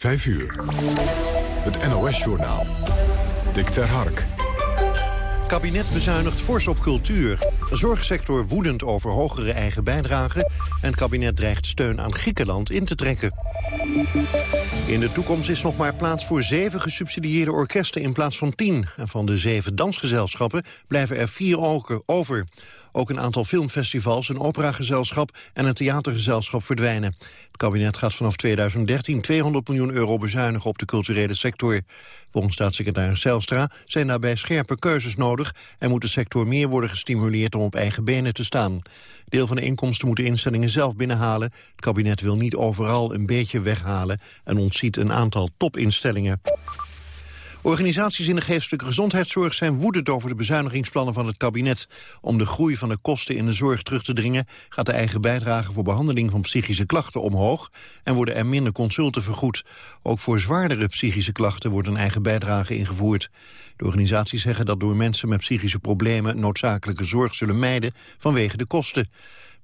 5 uur. Het NOS-journaal. Dick ter Hark. Kabinet bezuinigt fors op cultuur. De zorgsector woedend over hogere eigen bijdrage... en het kabinet dreigt steun aan Griekenland in te trekken. In de toekomst is nog maar plaats voor zeven gesubsidieerde orkesten in plaats van tien. En van de zeven dansgezelschappen blijven er vier over. Ook een aantal filmfestivals, een operagezelschap en een theatergezelschap verdwijnen. Het kabinet gaat vanaf 2013 200 miljoen euro bezuinigen op de culturele sector. Volgens staatssecretaris Zelstra zijn daarbij scherpe keuzes nodig... en moet de sector meer worden gestimuleerd om op eigen benen te staan. Deel van de inkomsten moeten instellingen zelf binnenhalen. Het kabinet wil niet overal een beetje weghalen... en ontziet een aantal topinstellingen. Organisaties in de geestelijke gezondheidszorg zijn woedend over de bezuinigingsplannen van het kabinet. Om de groei van de kosten in de zorg terug te dringen gaat de eigen bijdrage voor behandeling van psychische klachten omhoog en worden er minder consulten vergoed. Ook voor zwaardere psychische klachten wordt een eigen bijdrage ingevoerd. De organisaties zeggen dat door mensen met psychische problemen noodzakelijke zorg zullen mijden vanwege de kosten.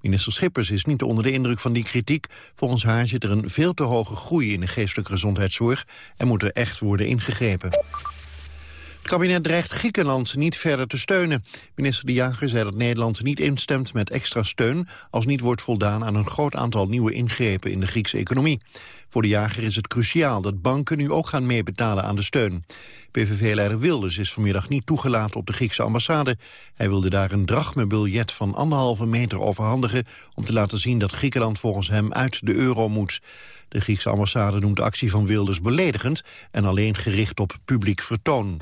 Minister Schippers is niet onder de indruk van die kritiek. Volgens haar zit er een veel te hoge groei in de geestelijke gezondheidszorg... en moet er echt worden ingegrepen. Het kabinet dreigt Griekenland niet verder te steunen. Minister De Jager zei dat Nederland niet instemt met extra steun... als niet wordt voldaan aan een groot aantal nieuwe ingrepen in de Griekse economie. Voor de jager is het cruciaal dat banken nu ook gaan meebetalen aan de steun. PVV-leider Wilders is vanmiddag niet toegelaten op de Griekse ambassade. Hij wilde daar een drachmebiljet van anderhalve meter overhandigen... om te laten zien dat Griekenland volgens hem uit de euro moet. De Griekse ambassade noemt de actie van Wilders beledigend... en alleen gericht op publiek vertoon.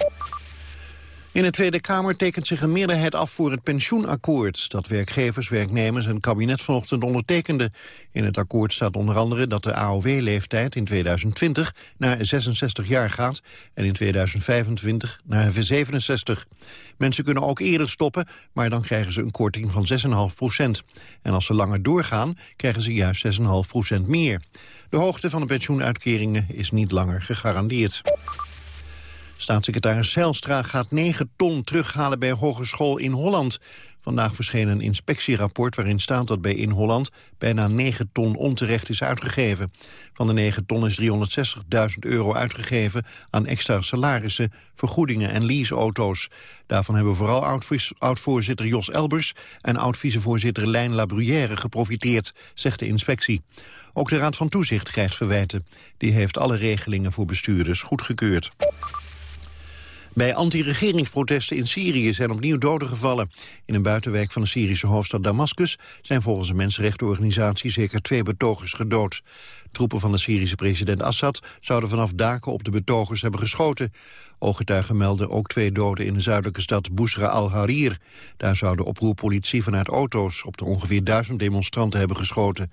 In de Tweede Kamer tekent zich een meerderheid af voor het pensioenakkoord... dat werkgevers, werknemers en kabinet vanochtend ondertekenden. In het akkoord staat onder andere dat de AOW-leeftijd in 2020 naar 66 jaar gaat... en in 2025 naar 67. Mensen kunnen ook eerder stoppen, maar dan krijgen ze een korting van 6,5 procent. En als ze langer doorgaan, krijgen ze juist 6,5 procent meer. De hoogte van de pensioenuitkeringen is niet langer gegarandeerd. Staatssecretaris Zijlstra gaat 9 ton terughalen bij Hogeschool in Holland. Vandaag verscheen een inspectierapport waarin staat dat bij In Holland bijna 9 ton onterecht is uitgegeven. Van de 9 ton is 360.000 euro uitgegeven aan extra salarissen, vergoedingen en leaseauto's. Daarvan hebben vooral oud-voorzitter Jos Elbers en oud-vicevoorzitter Lijn Labruyère geprofiteerd, zegt de inspectie. Ook de Raad van Toezicht krijgt verwijten. Die heeft alle regelingen voor bestuurders goedgekeurd. Bij anti-regeringsprotesten in Syrië zijn opnieuw doden gevallen. In een buitenwijk van de Syrische hoofdstad Damascus... zijn volgens een mensenrechtenorganisatie zeker twee betogers gedood. Troepen van de Syrische president Assad zouden vanaf daken op de betogers hebben geschoten. Ooggetuigen melden ook twee doden in de zuidelijke stad Busra al-Harir. Daar zou de oproerpolitie vanuit auto's op de ongeveer duizend demonstranten hebben geschoten.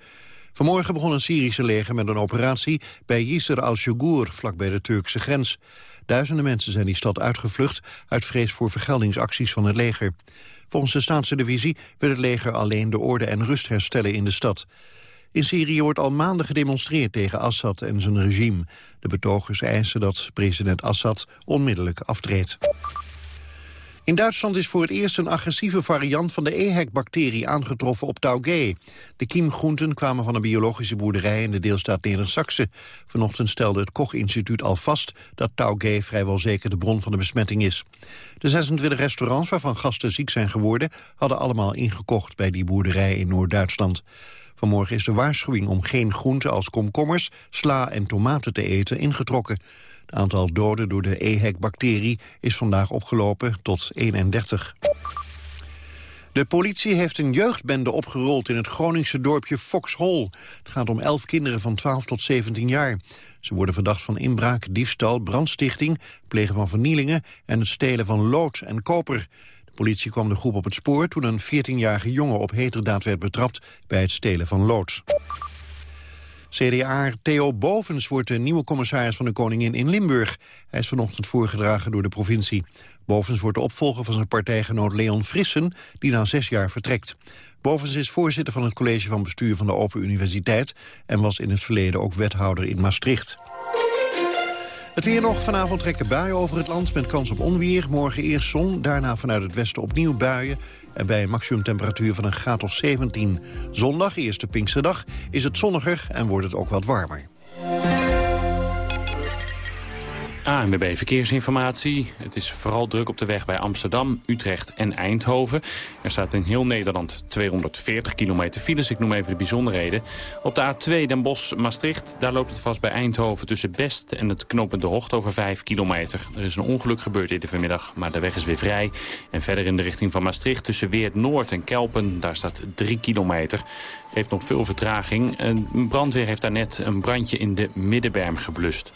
Vanmorgen begon een Syrische leger met een operatie bij Yisr al-Shugur, vlakbij de Turkse grens. Duizenden mensen zijn die stad uitgevlucht uit vrees voor vergeldingsacties van het leger. Volgens de staatstelevisie wil het leger alleen de orde en rust herstellen in de stad. In Syrië wordt al maanden gedemonstreerd tegen Assad en zijn regime. De betogers eisen dat president Assad onmiddellijk aftreedt. In Duitsland is voor het eerst een agressieve variant van de EHEC-bacterie aangetroffen op Taugé. De kiemgroenten kwamen van een biologische boerderij in de deelstaat Neder-Saxe. Vanochtend stelde het Koch-instituut al vast dat Taugé vrijwel zeker de bron van de besmetting is. De 26 restaurants waarvan gasten ziek zijn geworden... hadden allemaal ingekocht bij die boerderij in Noord-Duitsland. Vanmorgen is de waarschuwing om geen groenten als komkommers, sla en tomaten te eten ingetrokken. Het aantal doden door de EHEC-bacterie is vandaag opgelopen tot 31. De politie heeft een jeugdbende opgerold in het Groningse dorpje Foxhol. Het gaat om elf kinderen van 12 tot 17 jaar. Ze worden verdacht van inbraak, diefstal, brandstichting, plegen van vernielingen en het stelen van lood en koper. De politie kwam de groep op het spoor toen een 14-jarige jongen op heterdaad werd betrapt bij het stelen van lood. CDA Theo Bovens wordt de nieuwe commissaris van de Koningin in Limburg. Hij is vanochtend voorgedragen door de provincie. Bovens wordt de opvolger van zijn partijgenoot Leon Frissen, die na zes jaar vertrekt. Bovens is voorzitter van het college van bestuur van de Open Universiteit... en was in het verleden ook wethouder in Maastricht. Het weer nog. Vanavond trekken buien over het land met kans op onweer. Morgen eerst zon, daarna vanuit het westen opnieuw buien. En bij een maximumtemperatuur van een graad of 17. Zondag, eerste Pinksterdag, is het zonniger en wordt het ook wat warmer. ANWB Verkeersinformatie. Het is vooral druk op de weg bij Amsterdam, Utrecht en Eindhoven. Er staat in heel Nederland 240 kilometer files. Ik noem even de bijzonderheden. Op de A2 Den Bosch-Maastricht, daar loopt het vast bij Eindhoven... tussen Best en het knooppunt De Hocht over 5 kilometer. Er is een ongeluk gebeurd de vanmiddag, maar de weg is weer vrij. En verder in de richting van Maastricht tussen Weert Noord en Kelpen... daar staat 3 kilometer. Heeft nog veel vertraging. Een brandweer heeft daar net een brandje in de Middenberm geblust.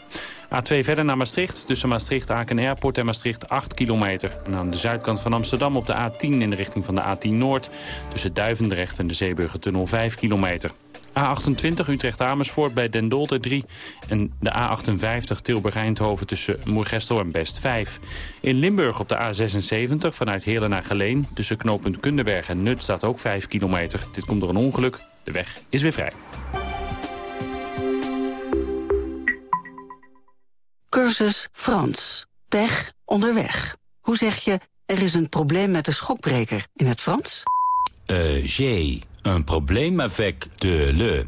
A2 verder naar Maastricht. Tussen Maastricht-Aken Airport en Maastricht 8 kilometer. En aan de zuidkant van Amsterdam op de A10 in de richting van de A10 Noord. Tussen Duivendrecht en de Zeeburgertunnel 5 kilometer. A28 Utrecht-Amersfoort bij Den Dolder 3. En de A58 Tilburg-Eindhoven tussen Moergestel en Best 5. In Limburg op de A76 vanuit Heerlen naar Geleen. Tussen knooppunt Kunderberg en Nut staat ook 5 kilometer. Dit komt door een ongeluk. De weg is weer vrij. Cursus Frans. Pech onderweg. Hoe zeg je, er is een probleem met de schokbreker in het Frans? Uh, j'ai un problème avec de le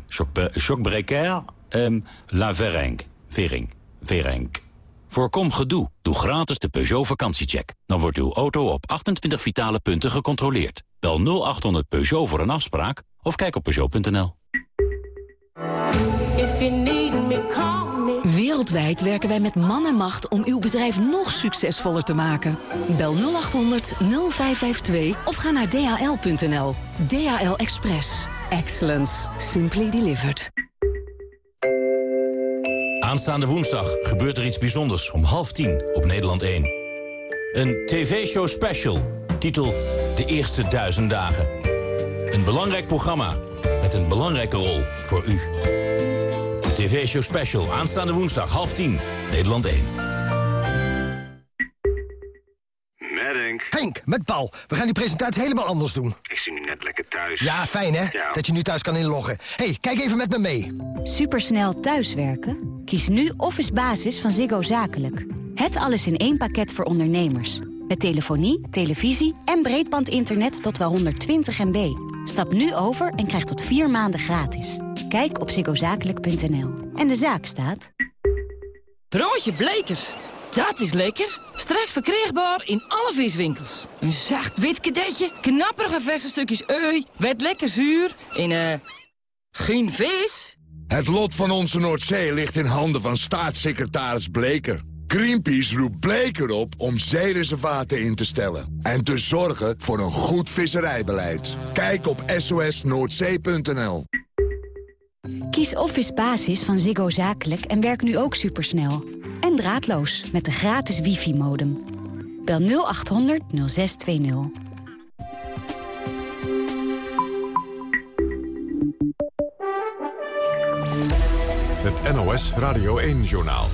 chocbreker um, la Verenk. Vering. Verenk. Voorkom gedoe. Doe gratis de Peugeot vakantiecheck. Dan wordt uw auto op 28 vitale punten gecontroleerd. Bel 0800 Peugeot voor een afspraak of kijk op Peugeot.nl. Wereldwijd werken wij met man en macht om uw bedrijf nog succesvoller te maken. Bel 0800 0552 of ga naar dhl.nl. DHL Express. Excellence. Simply delivered. Aanstaande woensdag gebeurt er iets bijzonders om half tien op Nederland 1. Een tv-show special, titel De Eerste Duizend Dagen. Een belangrijk programma met een belangrijke rol voor u tv-show special. Aanstaande woensdag, half tien. Nederland 1. Met Henk. Henk, met Paul. We gaan die presentatie helemaal anders doen. Ik zie nu net lekker thuis. Ja, fijn hè? Dat je nu thuis kan inloggen. hey, kijk even met me mee. Supersnel thuiswerken? Kies nu Office Basis van Ziggo Zakelijk. Het alles in één pakket voor ondernemers. Met telefonie, televisie en breedbandinternet tot wel 120 MB. Stap nu over en krijg tot vier maanden gratis. Kijk op ziggozakelijk.nl. En de zaak staat... Broodje Bleker. Dat is lekker. Straks verkrijgbaar in alle viswinkels. Een zacht wit kadetje, knapperige verse stukjes ui, wet lekker zuur in eh... Uh, geen vis? Het lot van onze Noordzee ligt in handen van staatssecretaris Bleker. Greenpeace roept Bleker op om zeereservaten in te stellen... en te zorgen voor een goed visserijbeleid. Kijk op sosnoordzee.nl. Kies Office Basis van Ziggo Zakelijk en werk nu ook supersnel. En draadloos met de gratis wifi-modem. Bel 0800 0620. Het NOS Radio 1-journaal.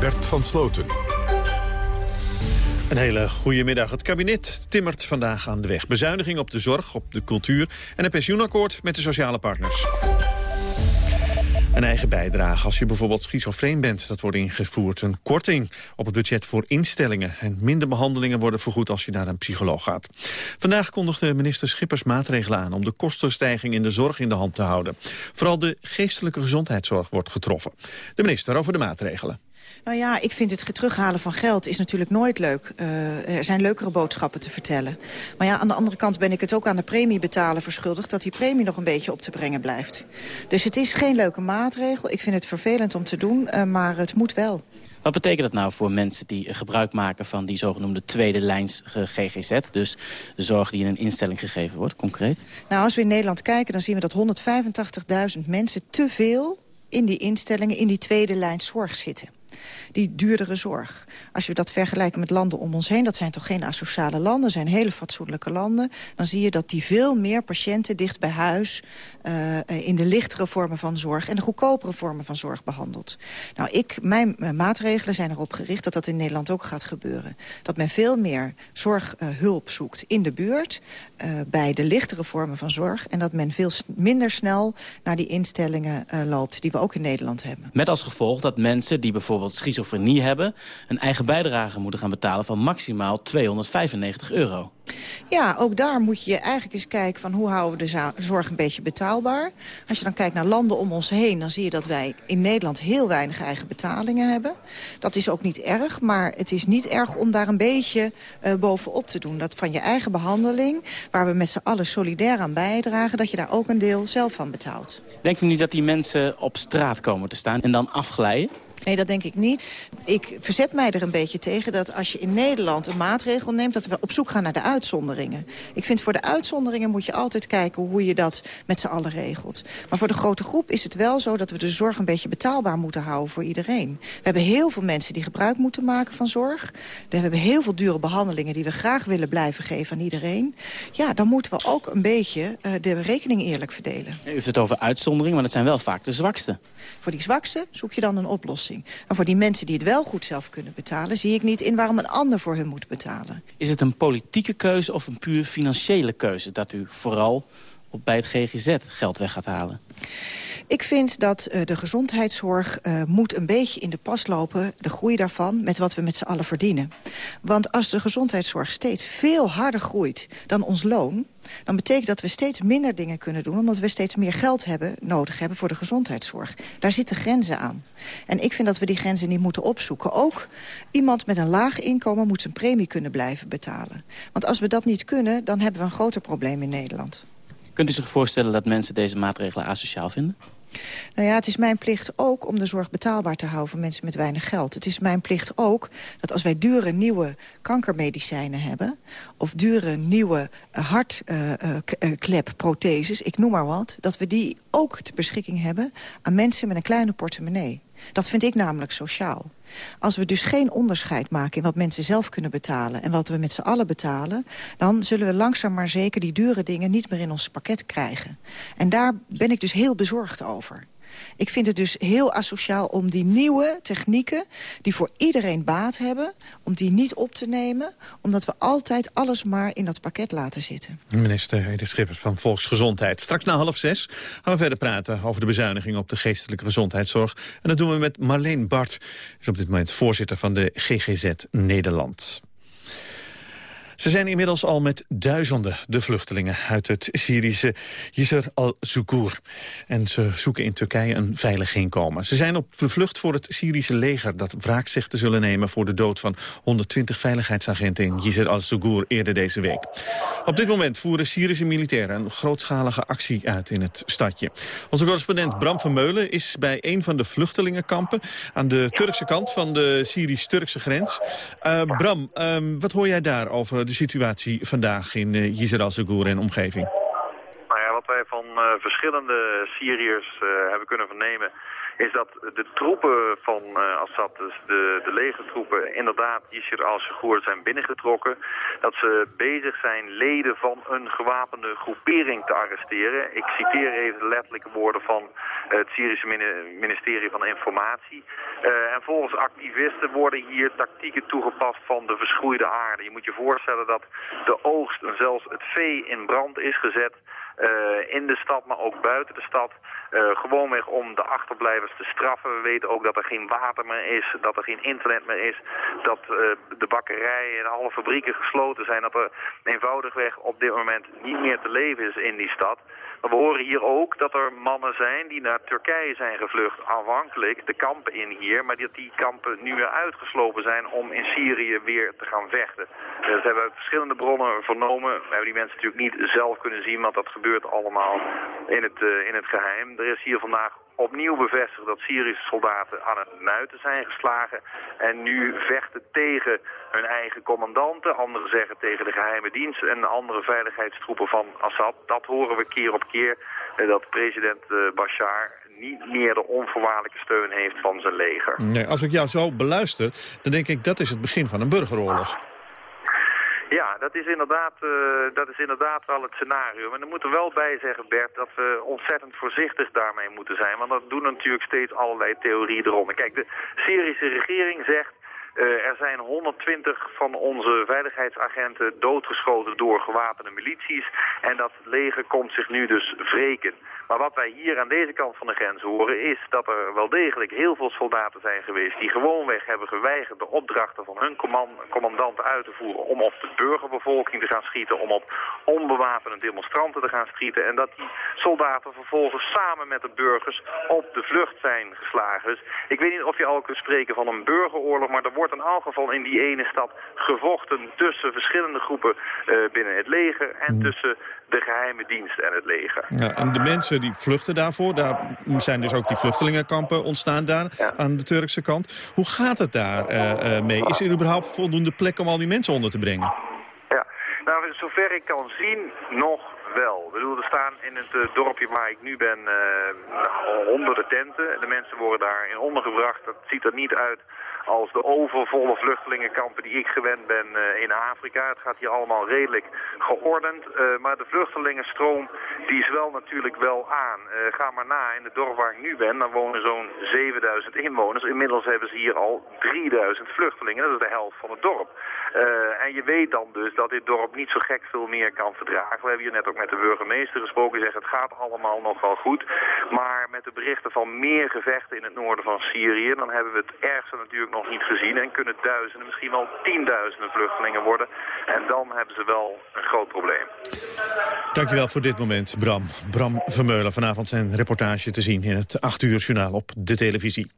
Bert van Sloten. Een hele goede middag. Het kabinet timmert vandaag aan de weg. Bezuiniging op de zorg, op de cultuur en een pensioenakkoord met de sociale partners. Een eigen bijdrage als je bijvoorbeeld schizofreen bent. Dat wordt ingevoerd. Een korting op het budget voor instellingen. En minder behandelingen worden vergoed als je naar een psycholoog gaat. Vandaag kondigde minister Schippers maatregelen aan... om de kostenstijging in de zorg in de hand te houden. Vooral de geestelijke gezondheidszorg wordt getroffen. De minister over de maatregelen. Nou ja, ik vind het terughalen van geld is natuurlijk nooit leuk. Uh, er zijn leukere boodschappen te vertellen. Maar ja, aan de andere kant ben ik het ook aan de premie betalen verschuldigd... dat die premie nog een beetje op te brengen blijft. Dus het is geen leuke maatregel. Ik vind het vervelend om te doen, uh, maar het moet wel. Wat betekent dat nou voor mensen die gebruik maken van die zogenoemde tweede lijns GGZ? Dus de zorg die in een instelling gegeven wordt, concreet? Nou, als we in Nederland kijken, dan zien we dat 185.000 mensen te veel in die instellingen in die tweede lijn zorg zitten die duurdere zorg. Als we dat vergelijken met landen om ons heen... dat zijn toch geen asociale landen, zijn hele fatsoenlijke landen... dan zie je dat die veel meer patiënten dicht bij huis... Uh, in de lichtere vormen van zorg en de goedkopere vormen van zorg behandelt. Nou, ik, mijn uh, maatregelen zijn erop gericht dat dat in Nederland ook gaat gebeuren. Dat men veel meer zorghulp zoekt in de buurt... bij de lichtere vormen van zorg... en dat men veel minder snel naar die instellingen loopt... die we ook in Nederland hebben. Met als gevolg dat mensen die bijvoorbeeld schizofrenie hebben... een eigen bijdrage moeten gaan betalen van maximaal 295 euro. Ja, ook daar moet je eigenlijk eens kijken van hoe houden we de zorg een beetje betaalbaar. Als je dan kijkt naar landen om ons heen, dan zie je dat wij in Nederland heel weinig eigen betalingen hebben. Dat is ook niet erg, maar het is niet erg om daar een beetje uh, bovenop te doen. Dat van je eigen behandeling, waar we met z'n allen solidair aan bijdragen, dat je daar ook een deel zelf van betaalt. Denkt u niet dat die mensen op straat komen te staan en dan afglijden? Nee, dat denk ik niet. Ik verzet mij er een beetje tegen dat als je in Nederland een maatregel neemt... dat we op zoek gaan naar de uitzonderingen. Ik vind voor de uitzonderingen moet je altijd kijken hoe je dat met z'n allen regelt. Maar voor de grote groep is het wel zo dat we de zorg een beetje betaalbaar moeten houden voor iedereen. We hebben heel veel mensen die gebruik moeten maken van zorg. We hebben heel veel dure behandelingen die we graag willen blijven geven aan iedereen. Ja, dan moeten we ook een beetje uh, de rekening eerlijk verdelen. U heeft het over uitzonderingen, maar dat zijn wel vaak de zwakste. Voor die zwakste zoek je dan een oplossing. En voor die mensen die het wel goed zelf kunnen betalen... zie ik niet in waarom een ander voor hun moet betalen. Is het een politieke keuze of een puur financiële keuze... dat u vooral op bij het GGZ geld weg gaat halen? Ik vind dat uh, de gezondheidszorg uh, moet een beetje in de pas lopen... de groei daarvan, met wat we met z'n allen verdienen. Want als de gezondheidszorg steeds veel harder groeit dan ons loon dan betekent dat we steeds minder dingen kunnen doen... omdat we steeds meer geld hebben, nodig hebben voor de gezondheidszorg. Daar zitten grenzen aan. En ik vind dat we die grenzen niet moeten opzoeken. Ook iemand met een laag inkomen moet zijn premie kunnen blijven betalen. Want als we dat niet kunnen, dan hebben we een groter probleem in Nederland. Kunt u zich voorstellen dat mensen deze maatregelen asociaal vinden? Nou ja, het is mijn plicht ook om de zorg betaalbaar te houden voor mensen met weinig geld. Het is mijn plicht ook dat als wij dure nieuwe kankermedicijnen hebben... of dure nieuwe uh, hartklepprotheses, uh, uh, ik noem maar wat... dat we die ook ter beschikking hebben aan mensen met een kleine portemonnee. Dat vind ik namelijk sociaal. Als we dus geen onderscheid maken in wat mensen zelf kunnen betalen... en wat we met z'n allen betalen... dan zullen we langzaam maar zeker die dure dingen niet meer in ons pakket krijgen. En daar ben ik dus heel bezorgd over. Ik vind het dus heel asociaal om die nieuwe technieken... die voor iedereen baat hebben, om die niet op te nemen... omdat we altijd alles maar in dat pakket laten zitten. Minister Edith Schippers van Volksgezondheid. Straks na half zes gaan we verder praten over de bezuiniging op de geestelijke gezondheidszorg. En dat doen we met Marleen Bart, is op dit moment voorzitter van de GGZ Nederland. Ze zijn inmiddels al met duizenden de vluchtelingen uit het Syrische Yisr al-Zugur. En ze zoeken in Turkije een veilig heenkomen. Ze zijn op de vlucht voor het Syrische leger dat wraak zegt te zullen nemen voor de dood van 120 veiligheidsagenten in Yisr al-Zugur eerder deze week. Op dit moment voeren Syrische militairen een grootschalige actie uit in het stadje. Onze correspondent Bram van Meulen is bij een van de vluchtelingenkampen aan de Turkse kant van de Syrisch-Turkse grens. Uh, Bram, uh, wat hoor jij daar over de situatie vandaag in uh, Yizar al en omgeving? Nou ja, wat wij van uh, verschillende Syriërs uh, hebben kunnen vernemen is dat de troepen van uh, Assad, dus de, de legertroepen, inderdaad Yisr al-Segour zijn binnengetrokken. Dat ze bezig zijn leden van een gewapende groepering te arresteren. Ik citeer even de letterlijke woorden van het Syrische ministerie van Informatie. Uh, en volgens activisten worden hier tactieken toegepast van de verschroeide aarde. Je moet je voorstellen dat de oogst en zelfs het vee in brand is gezet... Uh, in de stad, maar ook buiten de stad. Uh, gewoonweg om de achterblijvers te straffen. We weten ook dat er geen water meer is, dat er geen internet meer is, dat uh, de bakkerijen en alle fabrieken gesloten zijn, dat er eenvoudigweg op dit moment niet meer te leven is in die stad. We horen hier ook dat er mannen zijn die naar Turkije zijn gevlucht, aanvankelijk de kampen in hier, maar dat die kampen nu weer uitgeslopen zijn om in Syrië weer te gaan vechten. Dat hebben we verschillende bronnen vernomen. We hebben die mensen natuurlijk niet zelf kunnen zien, want dat gebeurt allemaal in het, uh, in het geheim. Er is hier vandaag opnieuw bevestigd dat Syrische soldaten aan het muiten zijn geslagen en nu vechten tegen hun eigen commandanten. Anderen zeggen tegen de geheime dienst en andere veiligheidstroepen van Assad. Dat horen we keer op keer, eh, dat president eh, Bashar niet meer de onvoorwaardelijke steun heeft van zijn leger. Nee, als ik jou zo beluister, dan denk ik dat is het begin van een burgeroorlog. Ja, dat is, inderdaad, uh, dat is inderdaad wel het scenario. Maar er moet er wel bij zeggen, Bert, dat we ontzettend voorzichtig daarmee moeten zijn. Want dat doen natuurlijk steeds allerlei theorieën eronder. Kijk, de Syrische regering zegt... Uh, er zijn 120 van onze veiligheidsagenten doodgeschoten door gewapende milities. En dat leger komt zich nu dus wreken. Maar wat wij hier aan deze kant van de grens horen is dat er wel degelijk heel veel soldaten zijn geweest die gewoonweg hebben geweigerd de opdrachten van hun commandant uit te voeren om op de burgerbevolking te gaan schieten, om op onbewapende demonstranten te gaan schieten en dat die soldaten vervolgens samen met de burgers op de vlucht zijn geslagen. Dus ik weet niet of je al kunt spreken van een burgeroorlog, maar er wordt in elk geval in die ene stad gevochten tussen verschillende groepen uh, binnen het leger en mm. tussen de geheime dienst en het leger. Ja, en de mensen die vluchten daarvoor, daar zijn dus ook die vluchtelingenkampen ontstaan daar aan de Turkse kant. Hoe gaat het daar uh, uh, mee? Is er überhaupt voldoende plek om al die mensen onder te brengen? Ja, nou zover ik kan zien nog wel. Ik bedoel, er staan in het uh, dorpje waar ik nu ben uh, honderden tenten. De mensen worden daarin ondergebracht. Dat ziet er niet uit als de overvolle vluchtelingenkampen die ik gewend ben uh, in Afrika. Het gaat hier allemaal redelijk geordend. Uh, maar de vluchtelingenstroom die is wel natuurlijk wel aan. Uh, ga maar na, in het dorp waar ik nu ben, daar wonen zo'n 7000 inwoners. Inmiddels hebben ze hier al 3000 vluchtelingen. Dat is de helft van het dorp. en je weet dan dus dat dit dorp niet zo gek veel meer kan verdragen. We hebben hier net ook met de burgemeester gesproken. Die zegt het gaat allemaal nog wel goed. Maar met de berichten van meer gevechten in het noorden van Syrië... dan hebben we het ergste natuurlijk nog niet gezien. En kunnen duizenden, misschien wel tienduizenden vluchtelingen worden. En dan hebben ze wel een groot probleem. Dankjewel voor dit moment, Bram. Bram Vermeulen, vanavond zijn reportage te zien in het 8 uur journaal op de televisie.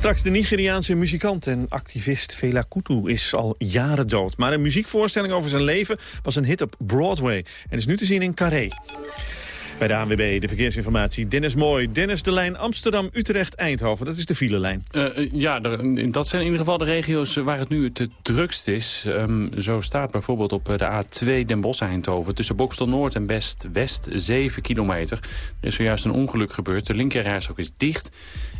Straks de Nigeriaanse muzikant en activist Fela Kutu is al jaren dood. Maar een muziekvoorstelling over zijn leven was een hit op Broadway... en is nu te zien in Carré. Bij de ANWB de verkeersinformatie. Dennis Mooi. Dennis, de lijn Amsterdam-Utrecht-Eindhoven. Dat is de filelijn. Uh, ja, dat zijn in ieder geval de regio's waar het nu het drukst is. Um, zo staat bijvoorbeeld op de A2 Den Bosch-Eindhoven... tussen Bokstel Noord en Best-West 7 kilometer. Er is zojuist een ongeluk gebeurd. De linkerrijstrook is dicht.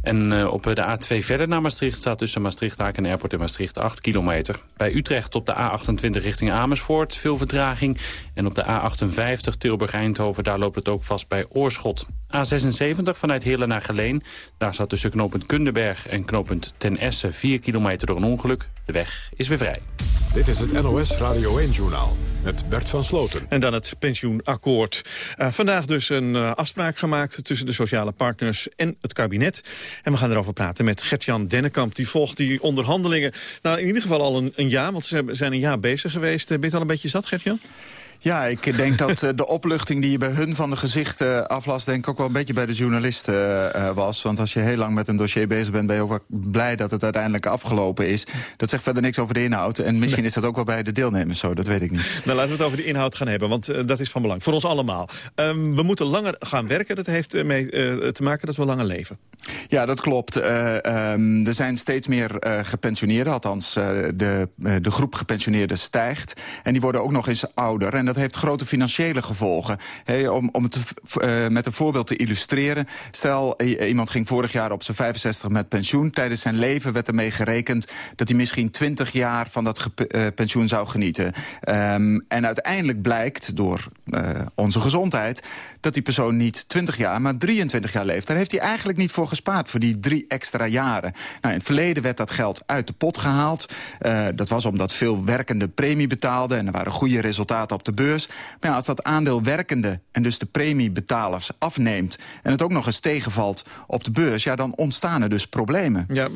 En op de A2 verder naar Maastricht staat tussen Maastricht-Aken en Airport in Maastricht 8 kilometer. Bij Utrecht op de A28 richting Amersfoort veel vertraging. En op de A58 Tilburg-Eindhoven, daar loopt het ook vast bij Oorschot. A76 vanuit Heerlen naar Geleen. Daar staat tussen knooppunt Kundenberg en knooppunt Ten Essen 4 kilometer door een ongeluk. De weg is weer vrij. Dit is het NOS Radio 1-journaal met Bert van Sloten. En dan het pensioenakkoord. Uh, vandaag dus een uh, afspraak gemaakt tussen de sociale partners en het kabinet. En we gaan erover praten met Gertjan Dennekamp. Die volgt die onderhandelingen nou, in ieder geval al een, een jaar, want ze zijn een jaar bezig geweest. Uh, ben je al een beetje zat, Gertjan? Ja, ik denk dat uh, de opluchting die je bij hun van de gezichten aflas... denk ik ook wel een beetje bij de journalisten uh, was. Want als je heel lang met een dossier bezig bent... ben je ook wel blij dat het uiteindelijk afgelopen is. Dat zegt verder niks over de inhoud. En misschien is dat ook wel bij de deelnemers zo, dat weet ik niet. Nou, laten we het over de inhoud gaan hebben, want uh, dat is van belang. Voor ons allemaal. Um, we moeten langer gaan werken. Dat heeft mee te maken dat we langer leven. Ja, dat klopt. Um, er zijn steeds meer gepensioneerden. Althans, de, de groep gepensioneerden stijgt. En die worden ook nog eens ouder. En dat heeft grote financiële gevolgen. om, om het uh, met een voorbeeld te illustreren. Stel, iemand ging vorig jaar op zijn 65 met pensioen. Tijdens zijn leven werd ermee gerekend dat hij misschien 20 jaar van dat uh, pensioen zou genieten. Um, en uiteindelijk blijkt door uh, onze gezondheid dat die persoon niet 20 jaar, maar 23 jaar leeft. Daar heeft hij eigenlijk niet voor gespaard, voor die drie extra jaren. Nou, in het verleden werd dat geld uit de pot gehaald. Dat was omdat veel werkende premie betaalden... en er waren goede resultaten op de beurs. Maar ja, als dat aandeel werkende en dus de premiebetalers afneemt... en het ook nog eens tegenvalt op de beurs... ja, dan ontstaan er dus problemen. Ja,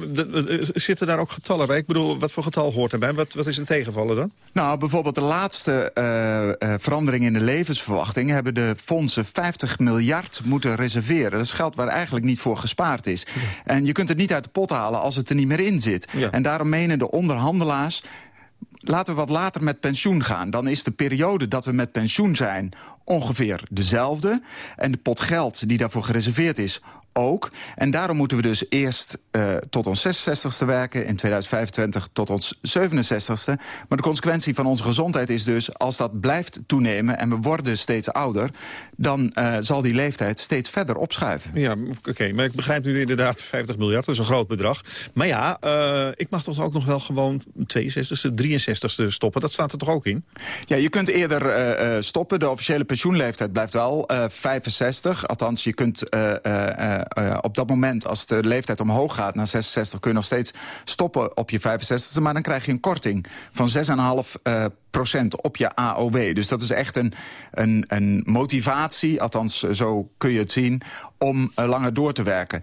zitten daar ook getallen bij? Ik bedoel, wat voor getal hoort erbij? Wat, wat is het tegenvallen dan? Nou, bijvoorbeeld de laatste uh, uh, verandering in de levensverwachting... hebben de fondsen 50 miljard moeten reserveren. Dat is geld waar eigenlijk niet voor gespaard is. En je kunt het niet uit de pot halen als het er niet meer in zit. En daarom menen de onderhandelaars laten we wat later met pensioen gaan. Dan is de periode dat we met pensioen zijn ongeveer dezelfde. En de pot geld die daarvoor gereserveerd is ook. En daarom moeten we dus eerst uh, tot ons 66ste werken... in 2025 tot ons 67ste. Maar de consequentie van onze gezondheid is dus... als dat blijft toenemen en we worden steeds ouder... dan uh, zal die leeftijd steeds verder opschuiven. Ja, oké. Okay, maar ik begrijp nu inderdaad 50 miljard. Dat is een groot bedrag. Maar ja, uh, ik mag toch ook nog wel gewoon 62ste, 63ste stoppen. Dat staat er toch ook in? Ja, je kunt eerder stoppen. De officiële pensioenleeftijd blijft wel 65. Althans, je kunt op dat moment, als de leeftijd omhoog gaat naar 66... kun je nog steeds stoppen op je 65e. Maar dan krijg je een korting van 6,5 procent op je AOW. Dus dat is echt een, een, een motivatie, althans zo kun je het zien om langer door te werken.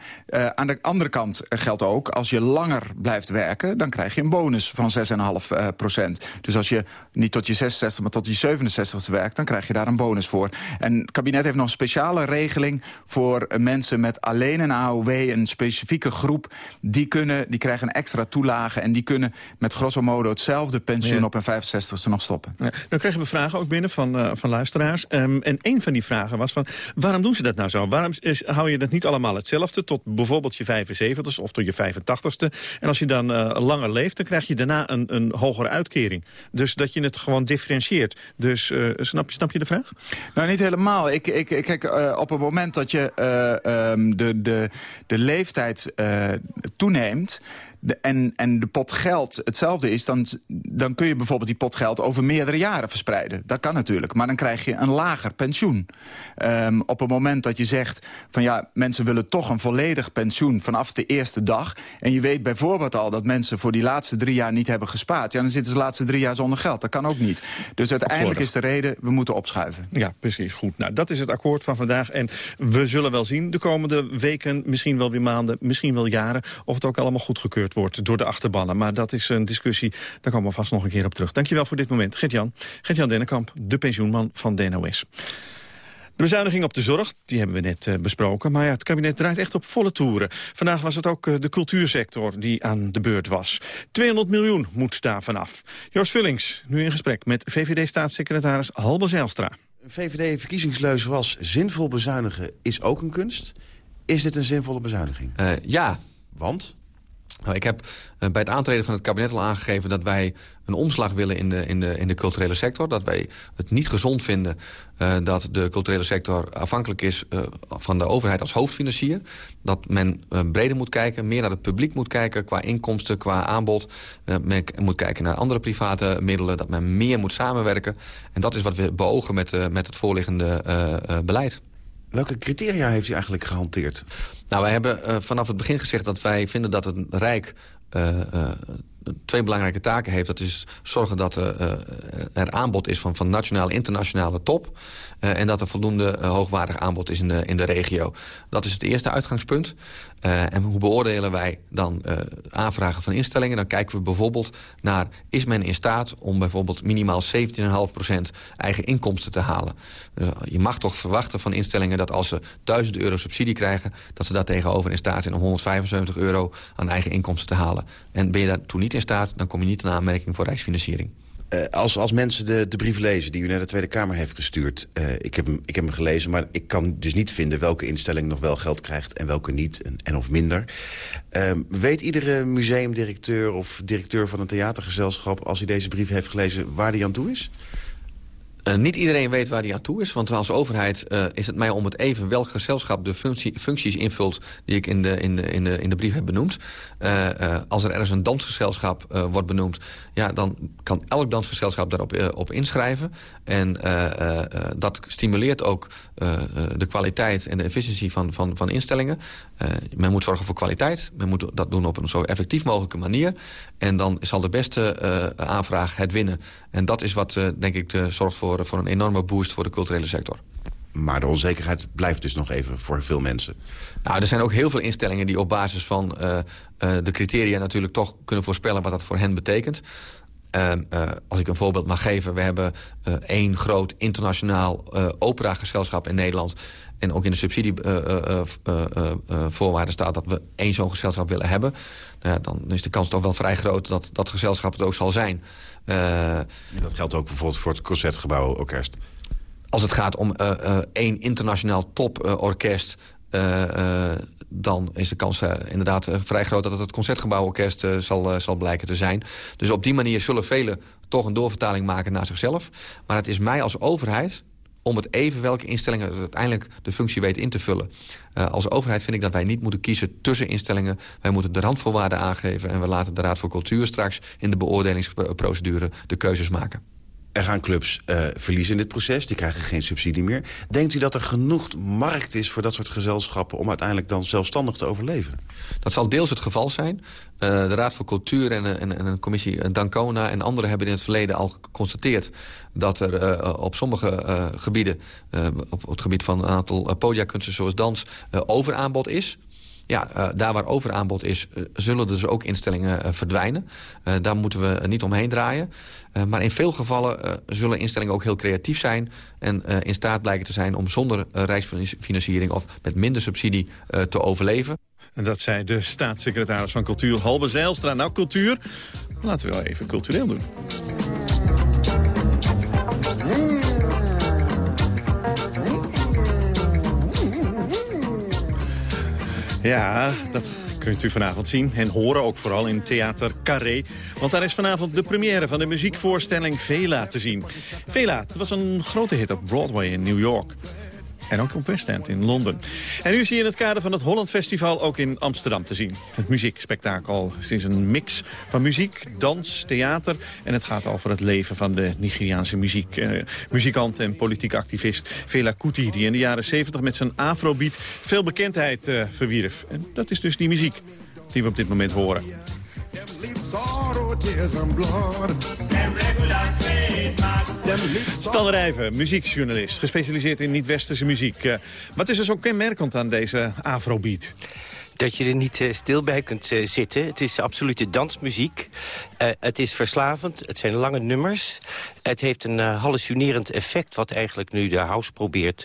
Aan de andere kant geldt ook, als je langer blijft werken... dan krijg je een bonus van 6,5 uh, procent. Dus als je niet tot je 66, maar tot je 67 werkt... dan krijg je daar een bonus voor. En het kabinet heeft nog een speciale regeling... voor mensen met alleen een AOW, een specifieke groep... die, kunnen, die krijgen een extra toelage... en die kunnen met grosso modo hetzelfde pensioen ja. op hun 65ste nog stoppen. Ja, dan kregen we vragen ook binnen van, uh, van luisteraars. Um, en een van die vragen was van, waarom doen ze dat nou zo? Waarom is, hou je dat niet allemaal hetzelfde tot bijvoorbeeld je 75ste of tot je 85ste? En als je dan uh, langer leeft, dan krijg je daarna een, een hogere uitkering. Dus dat je het gewoon differentieert. Dus uh, snap, je, snap je de vraag? Nou, niet helemaal. Ik, ik, ik kijk, op het moment dat je um, de, de, de leeftijd toeneemt de, en, en de pot geld hetzelfde is... Dan, dan kun je bijvoorbeeld die pot geld over meerdere jaren verspreiden. Dat kan natuurlijk, maar dan krijg je een lager pensioen. Um, op het moment dat je zegt van ja, mensen willen toch een volledig pensioen... vanaf de eerste dag, en je weet bijvoorbeeld al... dat mensen voor die laatste drie jaar niet hebben gespaard... ja, dan zitten ze de laatste drie jaar zonder geld. Dat kan ook niet. Dus uiteindelijk is de reden, we moeten opschuiven. Ja, precies. Goed. Nou, dat is het akkoord van vandaag. En we zullen wel zien de komende weken, misschien wel weer maanden... misschien wel jaren, of het ook allemaal goedgekeurd wordt door de achterbannen. Maar dat is een discussie, daar komen we vast nog een keer op terug. Dankjewel voor dit moment, Gert-Jan. Gert-Jan Dennekamp, de pensioenman van DNOS. De bezuiniging op de zorg, die hebben we net uh, besproken. Maar ja, het kabinet draait echt op volle toeren. Vandaag was het ook uh, de cultuursector die aan de beurt was. 200 miljoen moet daar vanaf. Joost Vullings, nu in gesprek met VVD-staatssecretaris Halbe Zijlstra. Een VVD-verkiezingsleus was zinvol bezuinigen is ook een kunst. Is dit een zinvolle bezuiniging? Uh, ja. Want? Nou, ik heb uh, bij het aantreden van het kabinet al aangegeven... dat wij een omslag willen in de, in de, in de culturele sector. Dat wij het niet gezond vinden uh, dat de culturele sector afhankelijk is... Uh, van de overheid als hoofdfinancier. Dat men breder moet kijken, meer naar het publiek moet kijken... qua inkomsten, qua aanbod. men moet kijken naar andere private middelen. Dat men meer moet samenwerken. En dat is wat we beogen met, met het voorliggende beleid. Welke criteria heeft u eigenlijk gehanteerd? Nou, wij hebben uh, vanaf het begin gezegd dat wij vinden dat het Rijk... Uh, uh, twee belangrijke taken heeft. Dat is zorgen dat er aanbod is van, van nationale internationale top. En dat er voldoende hoogwaardig aanbod is in de, in de regio. Dat is het eerste uitgangspunt. Uh, en hoe beoordelen wij dan aanvragen van instellingen? Dan kijken we bijvoorbeeld naar... is men in staat om bijvoorbeeld minimaal 17,5% eigen inkomsten te halen? Dus je mag toch verwachten van instellingen dat als ze 1000 euro subsidie krijgen... dat ze daar tegenover in staat zijn om 175 euro aan eigen inkomsten te halen. En ben je daartoe niet in staat, dan kom je niet in aanmerking voor rijksfinanciering. Uh, als, als mensen de, de brief lezen die u naar de Tweede Kamer heeft gestuurd... Uh, ik, heb hem, ik heb hem gelezen, maar ik kan dus niet vinden... welke instelling nog wel geld krijgt en welke niet, en, of minder. Uh, weet iedere museumdirecteur of directeur van een theatergezelschap... als hij deze brief heeft gelezen, waar die aan toe is? Uh, niet iedereen weet waar die aan toe is. Want als overheid uh, is het mij om het even welk gezelschap de functie, functies invult... die ik in de, in de, in de, in de brief heb benoemd. Uh, als er ergens een dansgezelschap wordt benoemd... Ja, dan kan elk dansgezelschap daarop op inschrijven. En dat stimuleert ook de kwaliteit en de efficiëntie van, van, van instellingen. men moet zorgen voor kwaliteit. Men moet dat doen op een zo effectief mogelijke manier. En dan zal de beste aanvraag het winnen. En dat is wat, denk ik, de zorgt voor voor, voor een enorme boost voor de culturele sector. Maar de onzekerheid blijft dus nog even voor veel mensen. Nou, er zijn ook heel veel instellingen die op basis van uh, uh, de criteria... natuurlijk toch kunnen voorspellen wat dat voor hen betekent. Uh, als ik een voorbeeld mag geven, we hebben één groot internationaal operagezelschap in Nederland. En ook in de subsidievoorwaarden staat dat we één zo'n gezelschap willen hebben. Nou dan is de kans toch wel vrij groot dat dat gezelschap het ook zal zijn. Uh, dat geldt ook bijvoorbeeld voor het Concertgebouw Orkest. Als het gaat om uh, uh, één internationaal toporkest... dan is de kans inderdaad vrij groot dat het het Concertgebouworkest zal, zal blijken te zijn. Dus op die manier zullen velen toch een doorvertaling maken naar zichzelf. Maar het is mij als overheid om het even welke instellingen uiteindelijk de functie weten in te vullen. Uh, als overheid vind ik dat wij niet moeten kiezen tussen instellingen. Wij moeten de randvoorwaarden aangeven... en we laten de Raad voor Cultuur straks in de beoordelingsprocedure de keuzes maken. Er gaan clubs uh, verliezen in dit proces. Die krijgen geen subsidie meer. Denkt u dat er genoeg markt is voor dat soort gezelschappen... om uiteindelijk dan zelfstandig te overleven? Dat zal deels het geval zijn. Uh, de Raad voor Cultuur en, en, en de commissie Dancona en anderen hebben in het verleden al geconstateerd... dat er op sommige gebieden, op, het gebied van een aantal podiakunsten zoals dans... overaanbod is ja, uh, daar waar overaanbod is, uh, zullen dus ook instellingen uh, verdwijnen. daar moeten we niet omheen draaien. maar in veel gevallen zullen instellingen ook heel creatief zijn... en in staat blijken te zijn om zonder reisfinanciering... of met minder subsidie te overleven. En dat zei de staatssecretaris van Cultuur, Halbe Zijlstra. Nou, cultuur, laten we wel even cultureel doen. Ja, dat kunt u vanavond zien en horen, ook vooral in Theater Carré. Want daar is vanavond de première van de muziekvoorstelling Vela te zien. Vela, het was een grote hit op Broadway in New York. En ook op West End in Londen. En nu is hij in het kader van het Holland Festival ook in Amsterdam te zien. Het muziekspektakel het is een mix van muziek, dans, theater... en het gaat over het leven van de Nigeriaanse muziek, eh, muzikant en politiek activist Fela Kuti... die in de jaren 70 met zijn afrobeat veel bekendheid eh, verwierf. En dat is dus die muziek die we op dit moment horen. Stan Rijven, muziekjournalist, gespecialiseerd in niet-westerse muziek. Uh, wat is er zo kenmerkend aan deze afrobeat? dat je er niet uh, stil bij kunt uh, zitten. Het is absolute dansmuziek. Uh, het is verslavend. Het zijn lange nummers. Het heeft een hallucinerend effect... wat eigenlijk nu de house probeert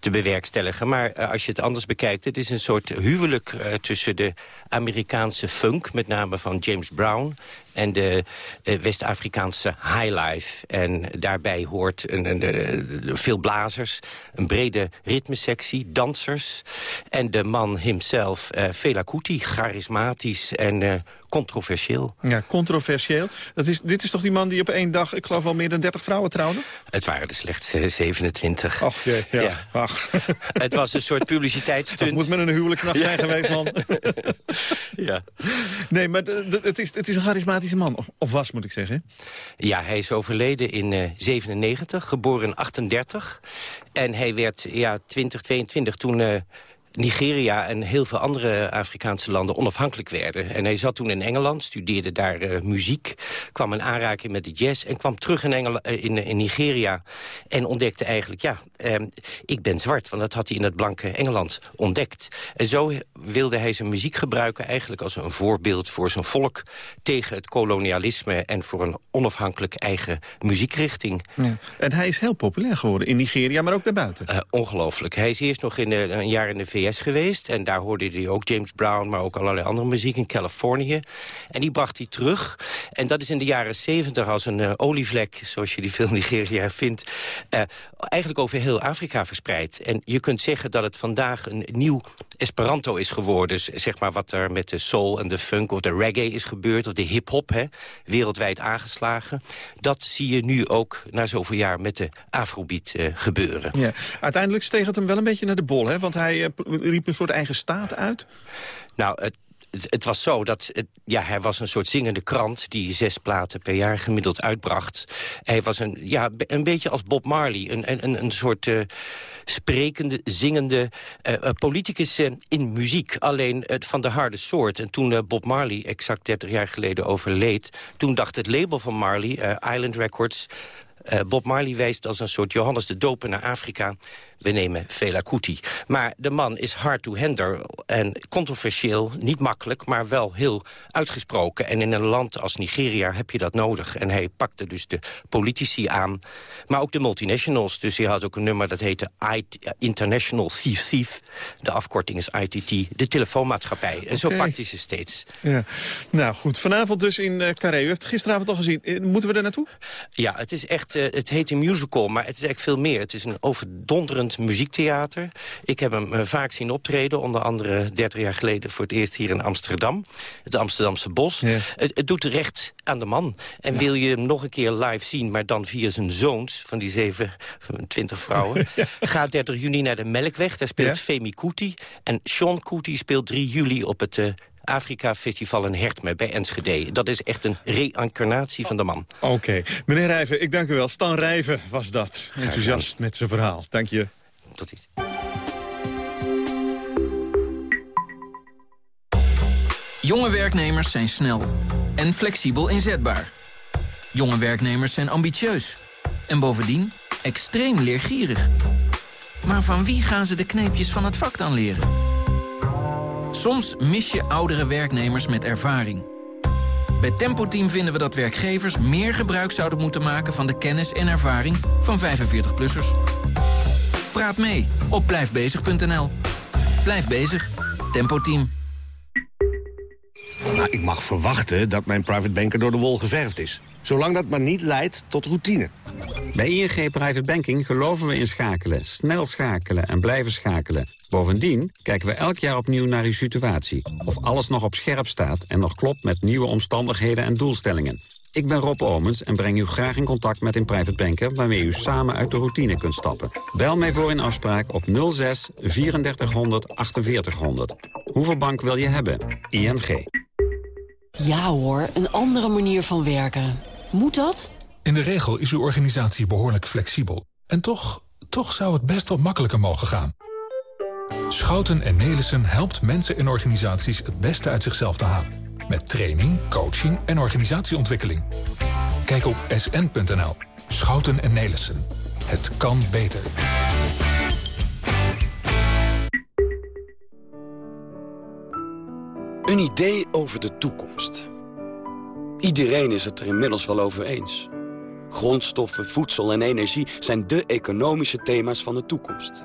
te bewerkstelligen. Maar als je het anders bekijkt... het is een soort huwelijk tussen de Amerikaanse funk... met name van James Brown en de West-Afrikaanse highlife. En daarbij hoort een, een, veel blazers, een brede ritmesectie, dansers... en de man himself, uh, Fela Kuti, charismatisch en controversieel. Ja, controversieel. Dat is, dit is toch die man die op één dag, ik geloof al meer dan 30 vrouwen trouwde? Het waren er slechts uh, 27. Ach, jee, ja. ja. Ach. Het was een soort publiciteitsstunt. Het moet met een huwelijksnacht zijn geweest, man. ja. Nee, maar het is, het is een charismatische man. Of was, moet ik zeggen. Ja, hij is overleden in uh, 97, geboren in 38. En hij werd ja, 2022 toen... Uh, Nigeria en heel veel andere Afrikaanse landen onafhankelijk werden. En hij zat toen in Engeland, studeerde daar uh, muziek... kwam in aanraking met de jazz en kwam terug in, Engel uh, in, in, Nigeria... en ontdekte eigenlijk, ja, uh, ik ben zwart. Want dat had hij in het blanke Engeland ontdekt. En zo wilde hij zijn muziek gebruiken eigenlijk als een voorbeeld voor zijn volk... tegen het kolonialisme en voor een onafhankelijk eigen muziekrichting. Ja. En hij is heel populair geworden in Nigeria, maar ook daarbuiten. Uh, ongelooflijk. Hij is eerst nog in een jaar in de VS geweest. En daar hoorde hij ook James Brown, maar ook allerlei andere muziek in Californië. En die bracht hij terug. En dat is in de jaren zeventig als een uh, olievlek, zoals je die veel Nigeria vindt... Uh, eigenlijk over heel Afrika verspreid. En je kunt zeggen dat het vandaag een nieuw Esperanto is geworden. Dus zeg maar wat er met de soul en de funk of de reggae is gebeurd... of de hip-hop, wereldwijd aangeslagen. Dat zie je nu ook na zoveel jaar met de afrobeat uh, gebeuren. Ja. Uiteindelijk steeg het hem wel een beetje naar de bol, hè? Want hij riep een soort eigen staat uit? Nou, het, het, was zo dat ja, hij was een soort zingende krant... die zes platen per jaar gemiddeld uitbracht. Hij was een, ja, een beetje als Bob Marley. Een, een, een soort uh, sprekende, zingende uh, politicus uh, in muziek. Alleen van de harde soort. En toen Bob Marley exact 30 jaar geleden overleed... toen dacht het label van Marley, Island Records... Bob Marley wijst als een soort Johannes de Doper naar Afrika we nemen Fela Kuti. Maar de man is hard to handle en controversieel, niet makkelijk... maar wel heel uitgesproken. En in een land als Nigeria heb je dat nodig. En hij pakte dus de politici aan, maar ook de multinationals. Dus hij had ook een nummer dat heette International Thief Thief. De afkorting is ITT, de telefoonmaatschappij. En zo pakt hij ze steeds. Ja. Nou goed, vanavond dus in uh, Carré. U heeft gisteravond al gezien. Eh, moeten we er naartoe? Ja, het is echt, uh, het heet een musical, maar het is eigenlijk veel meer. Het is een overdonderend muziektheater. Ik heb hem uh, vaak zien optreden, onder andere 30 jaar geleden... voor het eerst hier in Amsterdam, het Amsterdamse Bos. Het, het, doet recht aan de man. En wil je hem nog een keer live zien, maar dan via zijn zoons... van die 27 vrouwen, ga 30 juni naar de Melkweg. Daar speelt ja. Femi Kuti. En Sean Kuti speelt 3 juli op het... Afrika Festival in Hertme bij Enschede. Dat is echt een reïncarnatie van de man. Oké. Meneer Rijven, ik dank u wel. Stan Rijven was dat. Enthousiast met zijn verhaal. Dank je. Tot ziens. Jonge werknemers zijn snel en flexibel inzetbaar. Jonge werknemers zijn ambitieus en bovendien extreem leergierig. Maar van wie gaan ze de kneepjes van het vak dan leren? Soms mis je oudere werknemers met ervaring. Bij Tempo Team vinden we dat werkgevers meer gebruik zouden moeten maken... van de kennis en ervaring van 45-plussers. Praat mee op blijfbezig.nl. Blijf bezig. Tempo Team. Nou, ik mag verwachten dat mijn private banker door de wol geverfd is. Zolang dat maar niet leidt tot routine. Bij ING Private Banking geloven we in schakelen. Snel schakelen en blijven schakelen. Bovendien kijken we elk jaar opnieuw naar uw situatie. Of alles nog op scherp staat en nog klopt met nieuwe omstandigheden en doelstellingen. Ik ben Rob Omens en breng u graag in contact met een private banker... waarmee u samen uit de routine kunt stappen. Bel mij voor een afspraak op 06 3400 4800. Hoeveel bank wil je hebben? ING. Ja hoor, een andere manier van werken. Moet dat? In de regel is uw organisatie behoorlijk flexibel. En toch, toch zou het best wat makkelijker mogen gaan. Schouten en Nelissen helpt mensen en organisaties het beste uit zichzelf te halen. Met training, coaching en organisatieontwikkeling. Kijk op sn.nl. Schouten en Nelissen. Het kan beter. Een idee over de toekomst. Iedereen is het er inmiddels wel over eens. Grondstoffen, voedsel en energie zijn de economische thema's van de toekomst.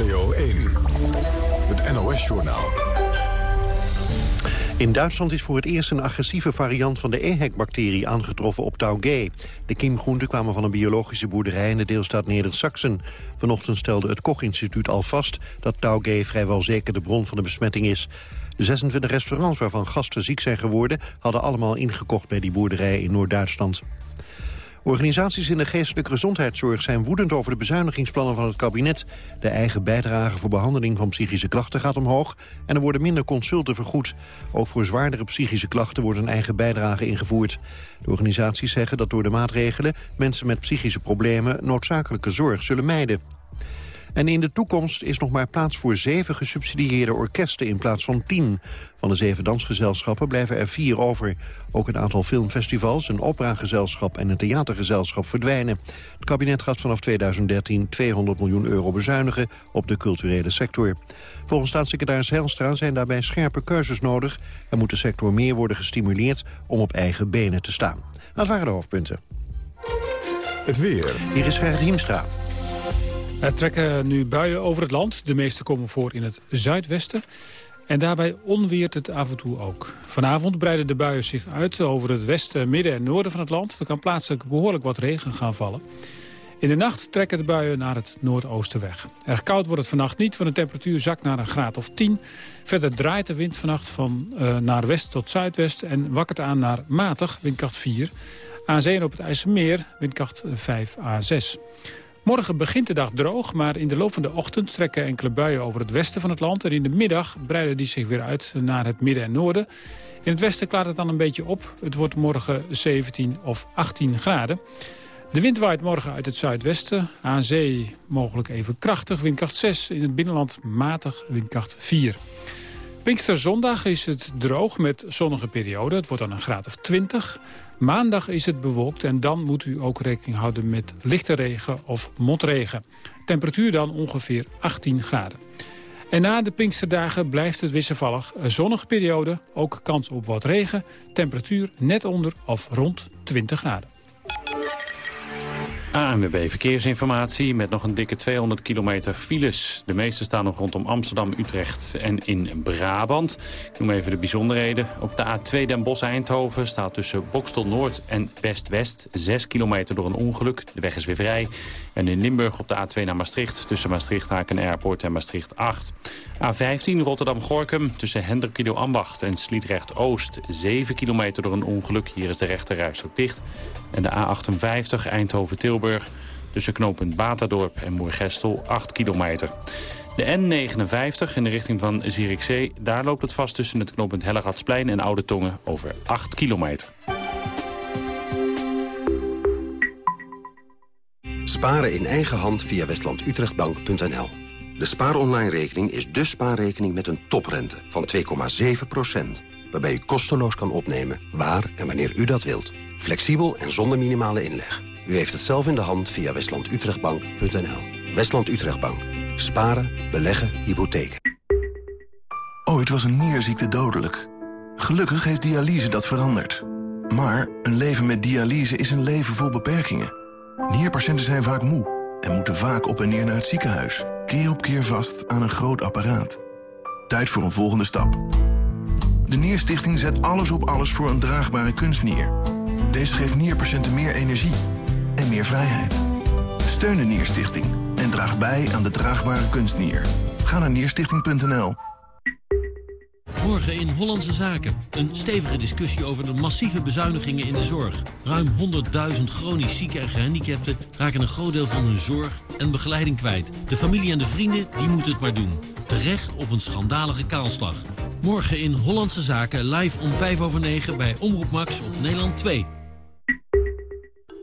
Radio 1. Het NOS-journaal. In Duitsland is voor het eerst een agressieve variant van de EHEC-bacterie aangetroffen op Taugé. De kiemgroenten kwamen van een biologische boerderij in de deelstaat Neder-Saxen. Vanochtend stelde het Koch-instituut al vast dat Taugé vrijwel zeker de bron van de besmetting is. De 26 restaurants waarvan gasten ziek zijn geworden... hadden allemaal ingekocht bij die boerderij in Noord-Duitsland. Organisaties in de geestelijke gezondheidszorg zijn woedend over de bezuinigingsplannen van het kabinet. De eigen bijdrage voor behandeling van psychische klachten gaat omhoog en er worden minder consulten vergoed. Ook voor zwaardere psychische klachten wordt een eigen bijdrage ingevoerd. De organisaties zeggen dat door de maatregelen mensen met psychische problemen noodzakelijke zorg zullen mijden. En in de toekomst is nog maar plaats voor zeven gesubsidieerde orkesten in plaats van tien. Van de zeven dansgezelschappen blijven er vier over. Ook een aantal filmfestivals, een operagezelschap en een theatergezelschap verdwijnen. Het kabinet gaat vanaf 2013 200 miljoen euro bezuinigen op de culturele sector. Volgens staatssecretaris Helstra zijn daarbij scherpe keuzes nodig... en moet de sector meer worden gestimuleerd om op eigen benen te staan. Dat waren de hoofdpunten. Het weer. Hier is Gerrit Hiemstra. Er trekken nu buien over het land. De meeste komen voor in het zuidwesten. En daarbij onweert het af en toe ook. Vanavond breiden de buien zich uit over het westen, midden en noorden van het land. Er kan plaatselijk behoorlijk wat regen gaan vallen. In de nacht trekken de buien naar het noordoosten weg. Erg koud wordt het vannacht niet, want de temperatuur zakt naar een graad of 10. Verder draait de wind vannacht van uh, naar west tot zuidwest... en wakkert aan naar matig, windkracht 4. Aan zee en op het IJsselmeer, windkracht 5 à 6. Morgen begint de dag droog, maar in de loop van de ochtend trekken enkele buien over het westen van het land. En in de middag breiden die zich weer uit naar het midden en noorden. In het westen klaart het dan een beetje op. Het wordt morgen 17 of 18 graden. De wind waait morgen uit het zuidwesten. Aan zee mogelijk even krachtig, windkracht 6. In het binnenland matig, windkracht 4. Pinksterzondag is het droog met zonnige periode. Het wordt dan een graad of 20. Maandag is het bewolkt en dan moet u ook rekening houden met lichte regen of motregen. Temperatuur dan ongeveer 18 graden. En na de Pinksterdagen blijft het wisselvallig. Zonnige periode, ook kans op wat regen. Temperatuur net onder of rond 20 graden. ANWB Verkeersinformatie met nog een dikke 200 kilometer files. De meeste staan nog rondom Amsterdam, Utrecht en in Brabant. Ik noem even de bijzonderheden. Op de A2 Den Bosch-Eindhoven staat tussen Bokstel Noord en West-West... 6 kilometer door een ongeluk. De weg is weer vrij. En in Limburg op de A2 naar Maastricht... tussen Maastricht-Haken Airport en Maastricht 8. A15 Rotterdam-Gorkum tussen Hendrikido Ambacht en Sliedrecht-Oost. 7 kilometer door een ongeluk. Hier is de rechterrijstrook dicht. En de A58 Eindhoven-Tilburg tussen knooppunt Batadorp en Moergestel 8 kilometer. De N59 in de richting van Zierikzee, daar loopt het vast tussen het knooppunt Hellegatsplein en Oude Tongen over 8 kilometer. Sparen in eigen hand via westlandutrechtbank.nl. De spaaronline-rekening is de spaarrekening met een toprente van 2,7%. Waarbij u kosteloos kan opnemen waar en wanneer u dat wilt. Flexibel en zonder minimale inleg. U heeft het zelf in de hand via westlandutrechtbank.nl. Westland Utrechtbank. Sparen, beleggen, hypotheken. Ooit was een nierziekte dodelijk. Gelukkig heeft dialyse dat veranderd. Maar een leven met dialyse is een leven vol beperkingen. Nierpatiënten zijn vaak moe en moeten vaak op en neer naar het ziekenhuis. Keer op keer vast aan een groot apparaat. Tijd voor een volgende stap. De Nierstichting zet alles op alles voor een draagbare kunstnier. Deze geeft nierpatiënten meer energie en meer vrijheid. Steun de Nierstichting en draag bij aan de draagbare kunstnier. Ga naar nierstichting.nl. Morgen in Hollandse Zaken. Een stevige discussie over de massieve bezuinigingen in de zorg. Ruim 100.000 chronisch zieken en gehandicapten raken een groot deel van hun zorg en begeleiding kwijt. De familie en de vrienden, die moeten het maar doen. Terecht of een schandalige kaalslag. Morgen in Hollandse Zaken live om 5 over 9 bij Omroep Max op Nederland 2.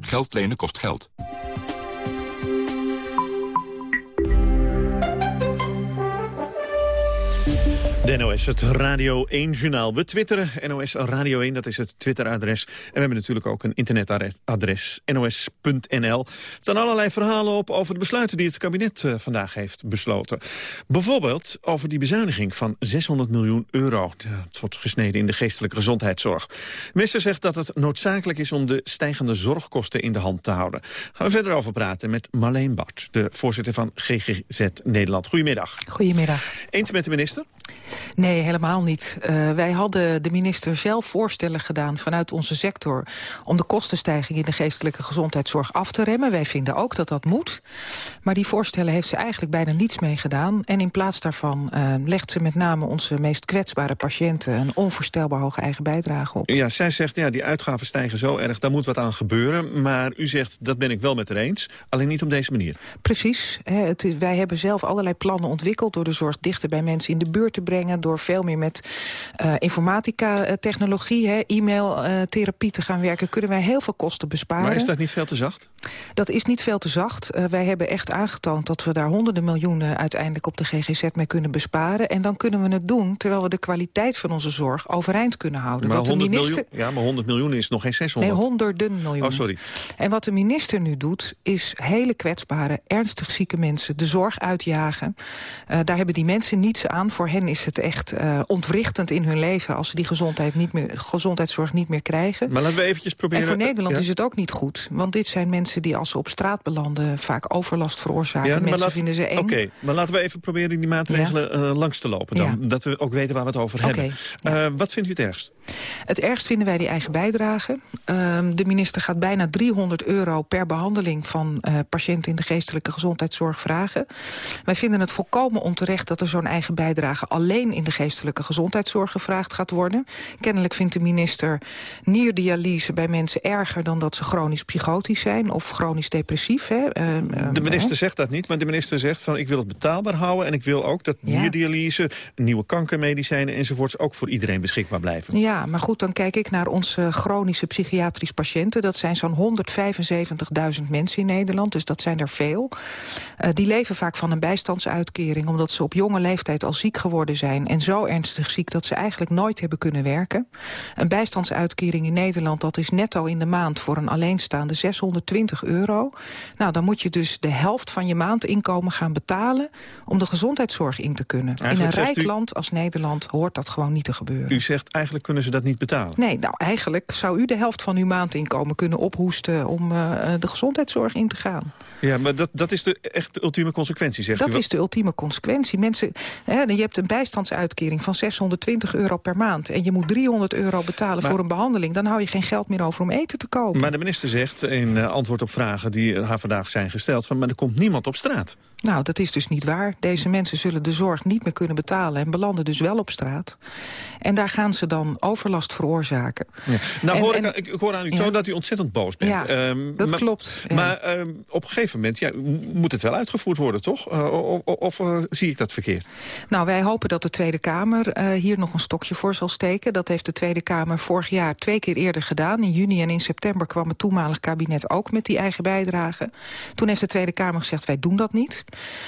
Geld lenen kost geld. De NOS, het Radio 1-journaal. We twitteren NOS Radio 1, dat is het Twitteradres. En we hebben natuurlijk ook een internetadres, nos.nl. Er staan allerlei verhalen op over de besluiten die het kabinet uh, vandaag heeft besloten. Bijvoorbeeld over die bezuiniging van 600 miljoen euro. Het wordt gesneden in de geestelijke gezondheidszorg. Minister zegt dat het noodzakelijk is om de stijgende zorgkosten in de hand te houden. Gaan we verder over praten met Marleen Bart, de voorzitter van GGZ Nederland. Goedemiddag. Goedemiddag. Eens met de minister? Nee, helemaal niet. Uh, wij hadden de minister zelf voorstellen gedaan vanuit onze sector... om de kostenstijging in de geestelijke gezondheidszorg af te remmen. Wij vinden ook dat dat moet. Maar die voorstellen heeft ze eigenlijk bijna niets mee gedaan. En in plaats daarvan uh, legt ze met name onze meest kwetsbare patiënten... een onvoorstelbaar hoge eigen bijdrage op. Ja, zij zegt, ja, die uitgaven stijgen zo erg, daar moet wat aan gebeuren. Maar u zegt, dat ben ik wel met haar eens. Alleen niet op deze manier. Precies. Hè, het, wij hebben zelf allerlei plannen ontwikkeld... door de zorg dichter bij mensen in de buurt te brengen door veel meer met uh, informatica-technologie, e-mail-therapie te gaan werken... kunnen wij heel veel kosten besparen. Maar is dat niet veel te zacht? Dat is niet veel te zacht. Uh, wij hebben echt aangetoond dat we daar honderden miljoenen... uiteindelijk op de GGZ mee kunnen besparen. En dan kunnen we het doen terwijl we de kwaliteit van onze zorg overeind kunnen houden. Maar, 100, minister... miljoen, ja, maar 100 miljoen is nog geen 600. Nee, honderden miljoen. Oh, sorry. En wat de minister nu doet, is hele kwetsbare, ernstig zieke mensen... de zorg uitjagen. Uh, daar hebben die mensen niets aan. Voor hen is het echt uh, ontwrichtend in hun leven... als ze die gezondheid niet meer, gezondheidszorg niet meer krijgen. Maar laten we eventjes proberen... En voor Nederland ja? is het ook niet goed. Want dit zijn mensen die als ze op straat belanden... vaak overlast veroorzaken. Ja, mensen laat, vinden ze eng. Oké, okay, maar laten we even proberen die maatregelen ja. uh, langs te lopen. Dan, Dat we ook weten waar we het over hebben. Uh, wat vindt u het ergst? Het ergst vinden wij die eigen bijdrage. Uh, de minister gaat bijna 300 euro per behandeling... van patiënten in de geestelijke gezondheidszorg vragen. Wij vinden het volkomen onterecht dat er zo'n eigen bijdrage... alleen in de geestelijke gezondheidszorg gevraagd gaat worden. Kennelijk vindt de minister nierdialyse bij mensen erger... dan dat ze chronisch psychotisch zijn of chronisch depressief. Hè. Uh, de minister zegt dat niet, maar de minister zegt van... ik wil het betaalbaar houden en ik wil ook dat ja. nierdialyse... nieuwe kankermedicijnen enzovoorts ook voor iedereen beschikbaar blijven. Ja, maar goed, goed, dan kijk ik naar onze chronische psychiatrisch patiënten. Dat zijn zo'n 175.000 mensen in Nederland, dus dat zijn er veel. Uh, die leven vaak van een bijstandsuitkering... omdat ze op jonge leeftijd al ziek geworden zijn... en zo ernstig ziek dat ze eigenlijk nooit hebben kunnen werken. Een bijstandsuitkering in Nederland, dat is netto in de maand... voor een alleenstaande 620 euro. Nou, dan moet je dus de helft van je maandinkomen gaan betalen... om de gezondheidszorg in te kunnen. Eigenlijk in een rijk u... land als Nederland hoort dat gewoon niet te gebeuren. U zegt eigenlijk kunnen ze dat niet betalen. Nee, nou eigenlijk zou u de helft van uw maandinkomen kunnen ophoesten... om uh, de gezondheidszorg in te gaan. Ja, maar dat, dat is de echt de ultieme consequentie, zegt dat u. Dat is de ultieme consequentie. Mensen, hè, je hebt een bijstandsuitkering van 620 euro per maand... en je moet 300 euro betalen maar, voor een behandeling... dan hou je geen geld meer over om eten te kopen. Maar de minister zegt in uh, antwoord op vragen die haar vandaag zijn gesteld... Van, maar er komt niemand op straat. Nou, dat is dus niet waar. Deze mensen zullen de zorg niet meer kunnen betalen... en belanden dus wel op straat. En daar gaan ze dan overlast veroorzaken. Ja. Nou, en, hoor en, ik, ik, hoor aan u toon ja. dat u ontzettend boos bent. Ja, um, dat maar, klopt. Ja. Maar um, op een gegeven moment ja, moet het wel uitgevoerd worden, toch? Uh, of of uh, zie ik dat verkeerd? Nou, wij hopen dat de Tweede Kamer uh, hier nog een stokje voor zal steken. Dat heeft de Tweede Kamer vorig jaar twee keer eerder gedaan. In juni en in september kwam het toenmalig kabinet ook met die eigen bijdrage. Toen heeft de Tweede Kamer gezegd, wij doen dat niet.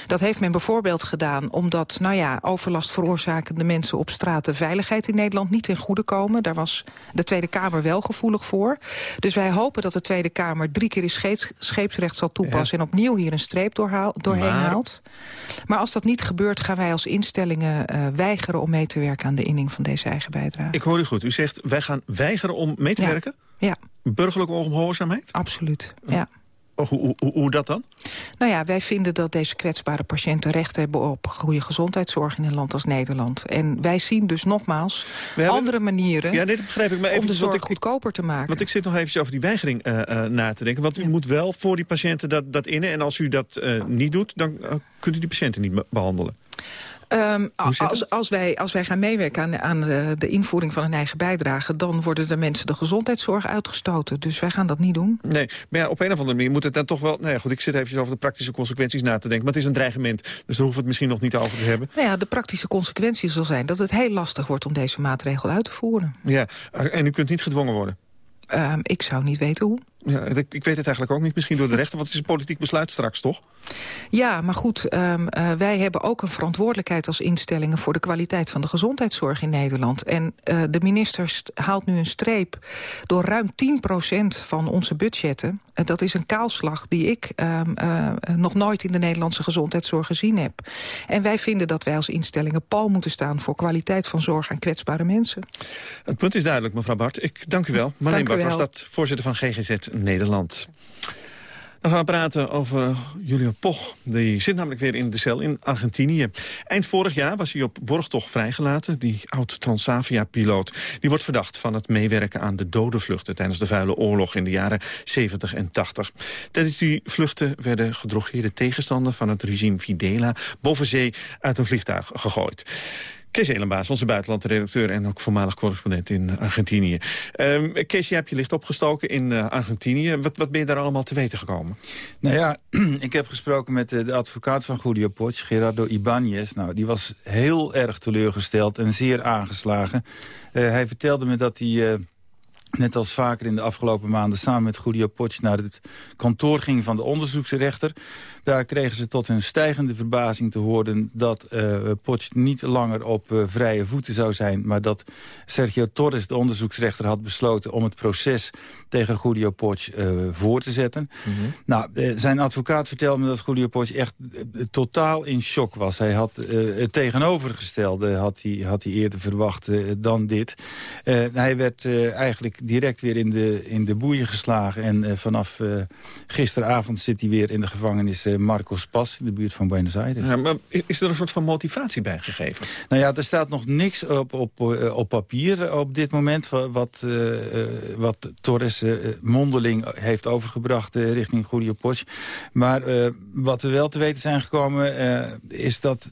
Dat heeft men bijvoorbeeld gedaan omdat, nou ja, overlast veroorzakende mensen op straat de veiligheid in Nederland niet ten goede komen. Daar was de Tweede Kamer wel gevoelig voor. Dus wij hopen dat de Tweede Kamer drie keer scheeps, scheepsrecht zal toepassen... Ja. en opnieuw hier een streep doorhaal, doorheen maar... haalt. Maar als dat niet gebeurt, gaan wij als instellingen uh, weigeren om mee te werken aan de inning van deze eigen bijdrage. Ik hoor u goed. U zegt, wij gaan weigeren om mee te ja. werken? Ja. Burgerlijke ongehoorzaamheid? Absoluut, ja. Hoe, hoe, hoe, dat dan? Nou ja, wij vinden dat deze kwetsbare patiënten recht hebben op goede gezondheidszorg in een land als Nederland. En wij zien dus nogmaals hebben... andere manieren ja, nee, dat begrijp ik, maar even, om de zorg ik, goedkoper te maken. Want ik zit nog eventjes over die weigering uh, uh, na te denken. Want u ja. moet wel voor die patiënten dat, dat innen. En als u dat uh, niet doet, dan kunt u die patiënten niet behandelen. Um, als, als, wij, als wij gaan meewerken aan, aan de, de, invoering van een eigen bijdrage... dan worden de mensen de gezondheidszorg uitgestoten. Dus wij gaan dat niet doen. Nee, maar ja, op een of andere manier moet het dan toch wel... Nou ja, goed, ik zit even over de praktische consequenties na te denken. Maar het is een dreigement, dus daar hoeven we het misschien nog niet over te hebben. Nou ja, de praktische consequentie zal zijn dat het heel lastig wordt... om deze maatregel uit te voeren. Ja, en u kunt niet gedwongen worden? Um, ik zou niet weten hoe. Ja, ik, weet het eigenlijk ook niet. Misschien door de rechter, want het is een politiek besluit straks, toch? Ja, maar goed, um, uh, wij hebben ook een verantwoordelijkheid als instellingen... voor de kwaliteit van de gezondheidszorg in Nederland. En uh, de minister haalt nu een streep door ruim 10% van onze budgetten. Uh, dat is een kaalslag die ik um, nog nooit in de Nederlandse gezondheidszorg gezien heb. En wij vinden dat wij als instellingen pal moeten staan... voor kwaliteit van zorg aan kwetsbare mensen. Het punt is duidelijk, mevrouw Bart. Ik dank u wel. Marleen Bart was dat, voorzitter van GGZ Nederland. Dan gaan we praten over Julian Poch. Die zit namelijk weer in de cel in Argentinië. Eind vorig jaar was hij op borgtocht vrijgelaten. Die oud-Transavia-piloot. Die wordt verdacht van het meewerken aan de dodenvluchten... tijdens de vuile oorlog in de jaren 70 en 80. Tijdens die vluchten werden gedrogeerde tegenstanders van het regime Fidela... boven zee uit een vliegtuig gegooid. Kees Elenbaas, onze buitenlandredacteur en ook voormalig correspondent in Argentinië. Um, Kees, je hebt je licht opgestoken in uh, Argentinië. Wat, wat ben je daar allemaal te weten gekomen? Nou ja, ik heb gesproken met de, de advocaat van Julio Poch, Gerardo Ibanez. Nou, die was heel erg teleurgesteld en zeer aangeslagen. Uh, hij vertelde me dat hij... Net als vaker in de afgelopen maanden samen met Julio Poch naar het kantoor ging van de onderzoeksrechter. Daar kregen ze tot hun stijgende verbazing te horen dat uh, niet langer op uh, vrije voeten zou zijn. Maar dat Sergio Torres, de onderzoeksrechter, had besloten om het proces tegen Julio Poch uh, voor te zetten. Mm -hmm. Nou, zijn advocaat vertelde me dat Julio Poch echt totaal in shock was. Hij had het tegenovergestelde had hij, had hij eerder verwacht dan dit. hij werd eigenlijk direct weer in de, in de boeien geslagen. En vanaf gisteravond zit hij weer in de gevangenis Marcos Paz in de buurt van Buenos Aires. Ja, maar is er een soort van motivatie bij gegeven? Nou ja, er staat nog niks op, op, op papier op dit moment... wat, uh, wat Torres mondeling heeft overgebracht uh, richting Julio Poch. Maar wat we wel te weten zijn gekomen is dat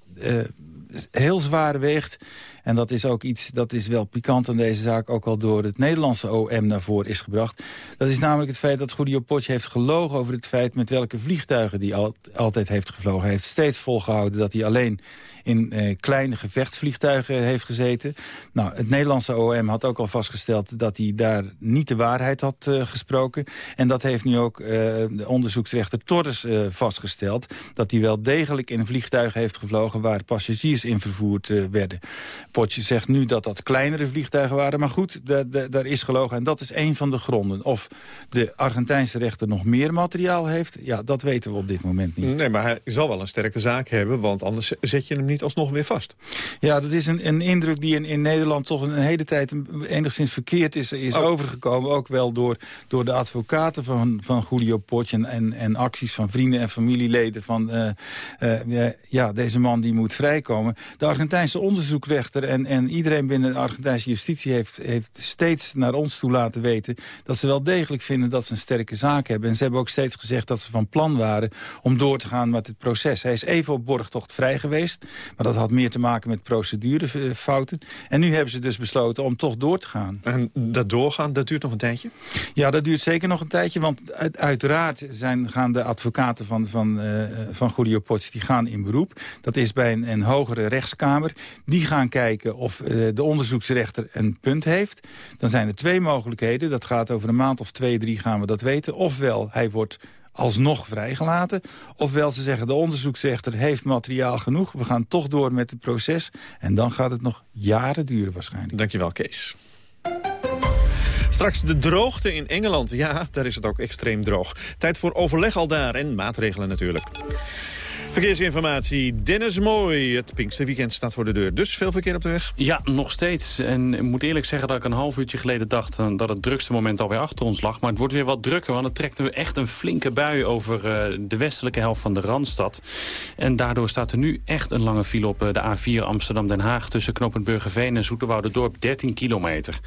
heel zwaar weegt en dat is ook iets, dat is wel pikant aan deze zaak... ook al door het Nederlandse OM naar voren is gebracht. Dat is namelijk het feit dat Guido Potje heeft gelogen over het feit... met welke vliegtuigen die al, altijd heeft gevlogen. Hij heeft steeds volgehouden dat hij alleen in eh, kleine gevechtsvliegtuigen heeft gezeten. Nou, het Nederlandse OM had ook al vastgesteld dat hij daar niet de waarheid had uh, gesproken. En dat heeft nu ook uh, de onderzoeksrechter Torres vastgesteld. Dat hij wel degelijk in een vliegtuig heeft gevlogen waar passagiers in vervoerd werden. Potje zegt nu dat dat kleinere vliegtuigen waren. Maar goed, daar is gelogen. En dat is een van de gronden. Of de Argentijnse rechter nog meer materiaal heeft, ja, dat weten we op dit moment niet. Nee, maar hij zal wel een sterke zaak hebben, want anders zet je hem niet alsnog weer vast. Ja, dat is een, een indruk die in, in Nederland toch een, hele tijd enigszins verkeerd is, is oh. overgekomen. Ook wel door, door de advocaten van, van Julio Potje en, en, en acties van vrienden en familieleden van uh, uh, ja, deze man die moet vrijkomen. De Argentijnse onderzoekrechter en, en iedereen binnen de Argentijnse justitie heeft, heeft steeds naar ons toe laten weten dat ze wel degelijk vinden dat ze een sterke zaak hebben. En ze hebben ook steeds gezegd dat ze van plan waren om door te gaan met het proces. Hij is even op borgtocht vrij geweest. Maar dat had meer te maken met procedurefouten. En nu hebben ze dus besloten om toch door te gaan. En dat doorgaan, dat duurt nog een tijdje? Ja, dat duurt zeker nog een tijdje. Want uiteraard zijn, gaan de advocaten van, van, uh, van Julio Potts, die gaan in beroep. Dat is bij een, een hogere rechtskamer. Die gaan kijken of uh, de onderzoeksrechter een punt heeft. Dan zijn er twee mogelijkheden. Dat gaat over een maand of twee, drie gaan we dat weten. Ofwel, hij wordt alsnog vrijgelaten. Ofwel ze zeggen de onderzoeksrechter heeft materiaal genoeg. We gaan toch door met het proces. En dan gaat het nog jaren duren waarschijnlijk. Dankjewel Kees. Straks de droogte in Engeland. Ja, daar is het ook extreem droog. Tijd voor overleg al daar en maatregelen natuurlijk. Verkeersinformatie, Dennis Mooi. Het Pinksterweekend staat voor de deur, dus veel verkeer op de weg? Ja, nog steeds. En ik moet eerlijk zeggen dat ik een half uurtje geleden dacht... Eh, dat het drukste moment alweer achter ons lag. Maar het wordt weer wat drukker, want het trekt echt een flinke bui... over uh, de westelijke helft van de Randstad. En daardoor staat er nu echt een lange file op uh, de A4 Amsterdam-Den Haag... tussen Knoppen Burgerveen en Dorp 13 kilometer.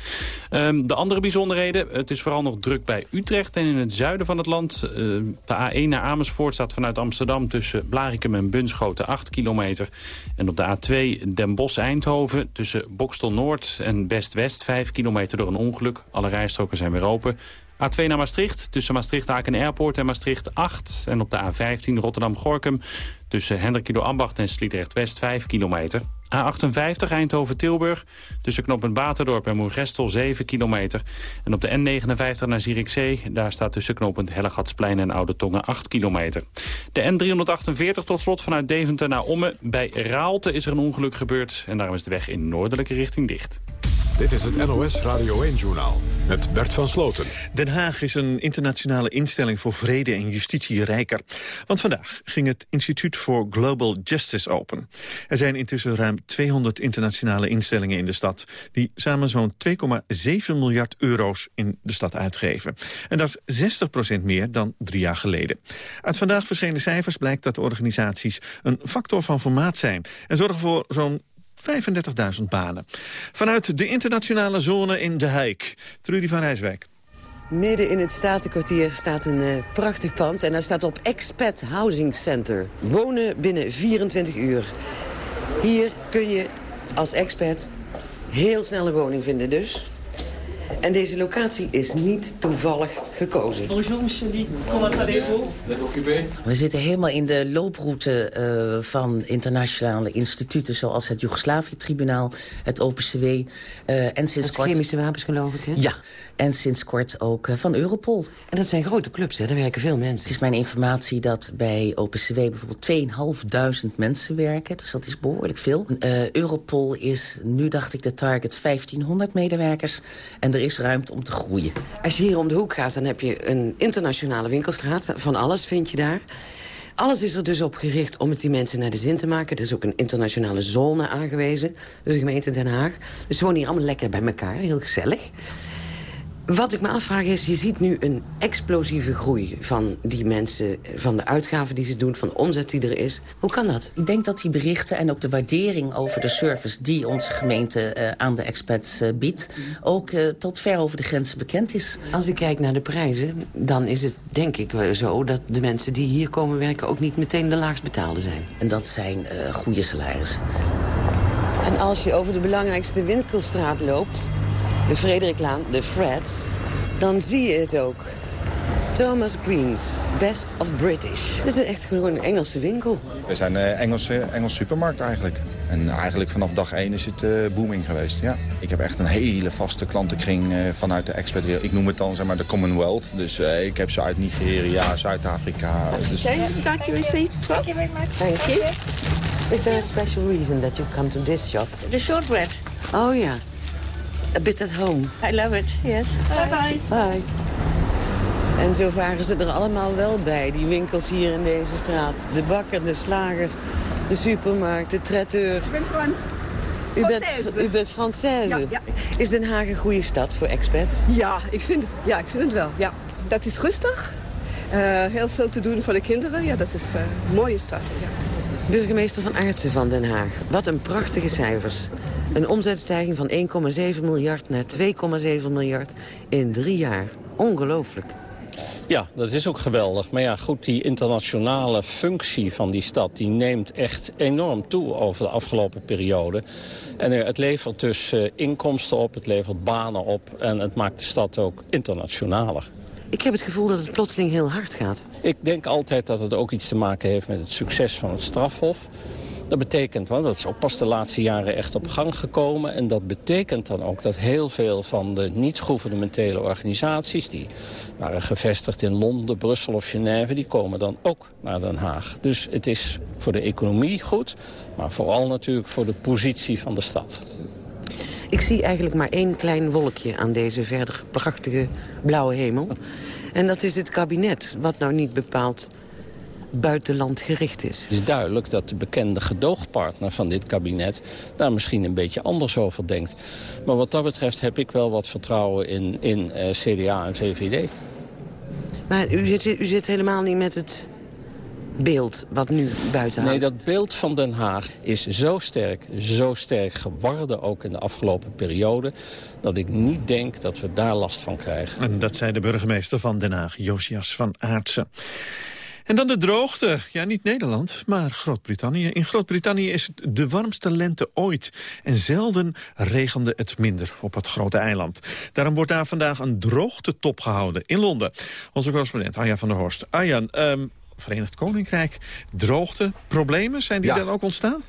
Um, de andere bijzonderheden, het is vooral nog druk bij Utrecht... en in het zuiden van het land. de A1 naar Amersfoort staat vanuit Amsterdam tussen Blarikum en Bunschoten 8 kilometer. En op de A2 Den Bosch-Eindhoven tussen Bokstel Noord en Best-West 5 kilometer door een ongeluk. Alle rijstroken zijn weer open. A2 naar Maastricht, tussen Maastricht-Aken Airport en Maastricht 8. En op de A15 Rotterdam-Gorkum tussen Hendrikido Ambacht en Sliedrecht-West 5 kilometer. A58 Eindhoven-Tilburg tussen knooppunt Baterdorp en Moergestel 7 kilometer. En op de N59 naar Zierikzee, daar staat tussen knooppunt Hellegatsplein en Oude Tongen 8 kilometer. De N348 tot slot vanuit Deventer naar Ommen. Bij Raalte is er een ongeluk gebeurd en daarom is de weg in noordelijke richting dicht. Dit is het NOS Radio 1-journaal met Bert van Sloten. Den Haag is een internationale instelling voor vrede en justitie rijker. Want vandaag ging het Instituut voor Global Justice open. Er zijn intussen ruim 200 internationale instellingen in de stad... die samen zo'n 2,7 miljard euro's in de stad uitgeven. En dat is 60% meer dan drie jaar geleden. Uit vandaag verschenen cijfers blijkt dat de organisaties... een factor van formaat zijn en zorgen voor zo'n 35.000 banen. Vanuit de internationale zone in De Heik. Trudy van Rijswijk. Midden in het Statenkwartier staat een uh, prachtig pand. En daar staat op Expat Housing Center. Wonen binnen 24 uur. Hier kun je als expat heel snel een woning vinden dus. En deze locatie is niet toevallig gekozen. We zitten helemaal in de looproute uh, van internationale instituten... zoals het Joegoslavië-tribunaal, het OPCW uh, en sinds kort... chemische wapens, geloof ik, hè? Ja, en sinds kort ook uh, van Europol. En dat zijn grote clubs, hè? Daar werken veel mensen. Het is mijn informatie dat bij OPCW bijvoorbeeld 2.500 mensen werken. Dus dat is behoorlijk veel. Europol is, nu dacht ik, de target 1500 medewerkers. En er is ruimte om te groeien. Als je hier om de hoek gaat, dan heb je een internationale winkelstraat. Van alles vind je daar. Alles is er dus op gericht om het die mensen naar de zin te maken. Er is ook een internationale zone aangewezen, dus de gemeente Den Haag. Dus ze wonen hier allemaal lekker bij elkaar, heel gezellig. Wat ik me afvraag is, je ziet nu een explosieve groei van die mensen... van de uitgaven die ze doen, van de omzet die er is. Hoe kan dat? Ik denk dat die berichten en ook de waardering over de service... die onze gemeente uh, aan de expats uh, biedt... ook uh, tot ver over de grenzen bekend is. Als ik kijk naar de prijzen, dan is het denk ik zo... dat de mensen die hier komen werken ook niet meteen de laagst betaalde zijn. En dat zijn goede salarissen. En als je over de belangrijkste winkelstraat loopt, de Frederiklaan, de Fred, dan zie je het ook. Thomas Green's Best of British. Het is echt gewoon een Engelse winkel. We zijn een Engelse, Engelse supermarkt eigenlijk. En eigenlijk vanaf dag één is het uh, booming geweest, ja. Ik heb echt een hele vaste klantenkring uh, vanuit de expertwereld. Ik noem het dan zeg maar de Commonwealth. Dus uh, ik heb ze uit Nigeria, Zuid-Afrika. Dus... Thank you receipts. Thank you very much. Thank you. Is there a special reason that you come to this shop? The shortbread. Oh yeah. A bit at home. I love it, yes. Bye-bye. Bye. En zo varen ze er allemaal wel bij, die winkels hier in deze straat. De bakker, de slager, de supermarkt, de traiteur. Ik ben Frans. U bent, u bent Française. Ja, ja. Is Den Haag een goede stad voor expats? Ja, ik vind, ja, ik vind het wel. Ja. Dat is rustig. Uh, heel veel te doen voor de kinderen. Ja, dat is uh, een mooie stad. Ja. Burgemeester van Aartsen van Den Haag. Wat een prachtige cijfers. Een omzetstijging van 1,7 miljard naar 2,7 miljard in drie jaar. Ongelooflijk. Ja, dat is ook geweldig. Maar ja, goed, die internationale functie van die stad... die neemt echt enorm toe over de afgelopen periode. En het levert dus uh, inkomsten op, het levert banen op... en het maakt de stad ook internationaler. Ik heb het gevoel dat het plotseling heel hard gaat. Ik denk altijd dat het ook iets te maken heeft met het succes van het strafhof. Dat betekent, want dat is ook pas de laatste jaren echt op gang gekomen... en dat betekent dan ook dat heel veel van de niet-gouvernementele organisaties... die waren gevestigd in Londen, Brussel of Genève... die komen dan ook naar Den Haag. Dus het is voor de economie goed, maar vooral natuurlijk voor de positie van de stad. Ik zie eigenlijk maar één klein wolkje aan deze verder prachtige blauwe hemel. En dat is het kabinet, wat nou niet bepaald buitenland gericht is. Het is duidelijk dat de bekende gedoogpartner van dit kabinet... daar misschien een beetje anders over denkt. Maar wat dat betreft heb ik wel wat vertrouwen in, in uh, eh, CDA en VVD. Maar u zit, u zit helemaal niet met het beeld wat nu buiten hangt. Nee, dat beeld van Den Haag is zo sterk, zo sterk geworden... ook in de afgelopen periode... dat ik niet denk dat we daar last van krijgen. En dat zei de burgemeester van Den Haag, Josias van Aartsen. En dan de droogte. Ja, niet Nederland, maar Groot-Brittannië. In Groot-Brittannië is het de warmste lente ooit. En zelden regende het minder op het grote eiland. Daarom wordt daar vandaag een droogtetop gehouden in Londen. Onze correspondent Arjan van der Horst. Arjan, um, Verenigd Koninkrijk, droogte, problemen, zijn die dan ook ontstaan?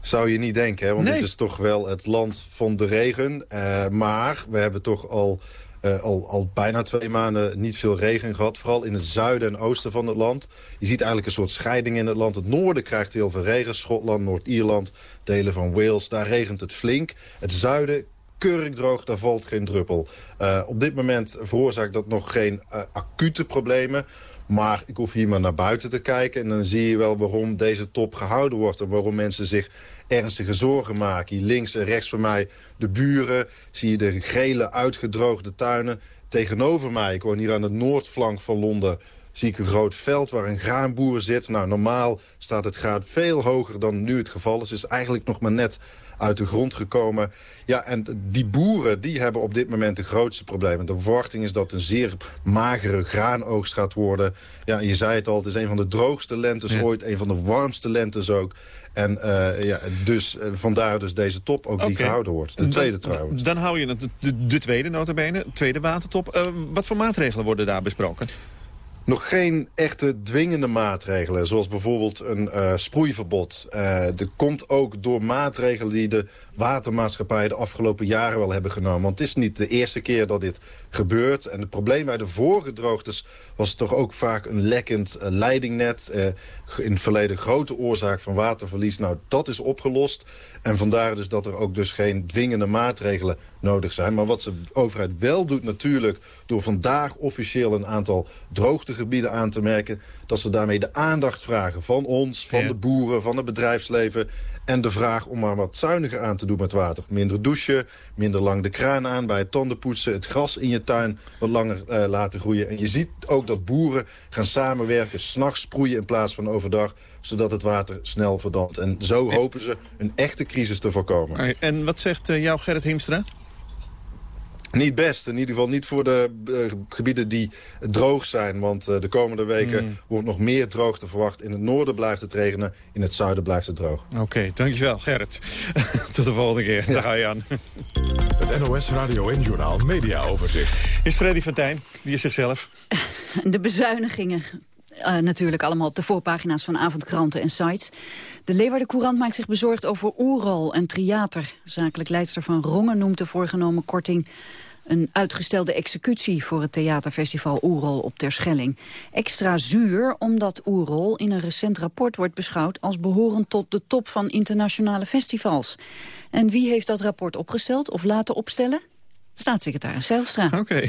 Zou je niet denken, hè? want nee. dit is toch wel het land van de regen. Uh, maar we hebben toch al uh, al, al bijna twee maanden niet veel regen gehad. Vooral in het zuiden en oosten van het land. Je ziet eigenlijk een soort scheiding in het land. Het noorden krijgt heel veel regen. Schotland, Noord-Ierland, delen van Wales. Daar regent het flink. Het zuiden keurig droog, daar valt geen druppel. Uh, op dit moment veroorzaakt dat nog geen uh, acute problemen. Maar ik hoef hier maar naar buiten te kijken... en dan zie je wel waarom deze top gehouden wordt... en waarom mensen zich ernstige zorgen maken. Hier links en rechts van mij de buren. Zie je de gele uitgedroogde tuinen. Tegenover mij, ik woon hier aan de noordflank van Londen zie ik een groot veld waar een graanboer zit. Nou, normaal staat het graan veel hoger dan nu het geval is. Het is eigenlijk nog maar net uit de grond gekomen. Ja, en die boeren die hebben op dit moment de grootste problemen. De verwachting is dat een zeer magere graanoogst gaat worden. Ja, je zei het al, het is een van de droogste lentes ooit. Een van de warmste lentes ook. En uh, ja, dus, uh, vandaar dus deze top ook die gehouden wordt. De tweede dan, trouwens. Dan hou je het, de, de tweede notabene, tweede watertop. Uh, wat voor maatregelen worden daar besproken? Nog geen echte dwingende maatregelen, zoals bijvoorbeeld een uh, sproeiverbod. Uh, er komt ook door maatregelen die de watermaatschappijen de afgelopen jaren wel hebben genomen. Want het is niet de eerste keer dat dit gebeurt. En het probleem bij de vorige droogtes was toch ook vaak een lekkend uh, leidingnet. in het verleden grote oorzaak van waterverlies. Nou, dat is opgelost. En vandaar dus dat er ook dus geen dwingende maatregelen nodig zijn. Maar wat de overheid wel doet natuurlijk... door vandaag officieel een aantal droogtegebieden aan te merken... dat ze daarmee de aandacht vragen van ons, van de boeren, van het bedrijfsleven... En de vraag om maar wat zuiniger aan te doen met water. Minder douchen, minder lang de kraan aan bij het tandenpoetsen... het gras in je tuin wat langer uh, laten groeien. En je ziet ook dat boeren gaan samenwerken, s'nachts sproeien in plaats van overdag zodat het water snel verdampt. En zo hopen ze een echte crisis te voorkomen. En wat zegt uh, jouw Gerrit Hiemstra? Niet best. In ieder geval niet voor de uh, gebieden die droog zijn. Want uh, de komende weken mm. wordt nog meer droogte verwacht. In het noorden blijft het regenen. In het zuiden blijft het droog. Oké, okay, dankjewel Gerrit. Tot de volgende keer. Ja. Dag Arjan. Het NOS Radio en Journal Media Overzicht. Is Freddy Fontijn, wie is zichzelf? De bezuinigingen uh, natuurlijk allemaal op de voorpagina's van avondkranten en sites. De Leeuwarden Courant maakt zich bezorgd over Oerol en Triater. Zakelijk leidster van Rongen noemt de voorgenomen korting een uitgestelde executie voor het theaterfestival Oerol op Terschelling. Extra zuur omdat Oerol in een recent rapport wordt beschouwd als behorend tot de top van internationale festivals. En wie heeft dat rapport opgesteld of laten opstellen? Staatssecretaris Zijlstra. Oké.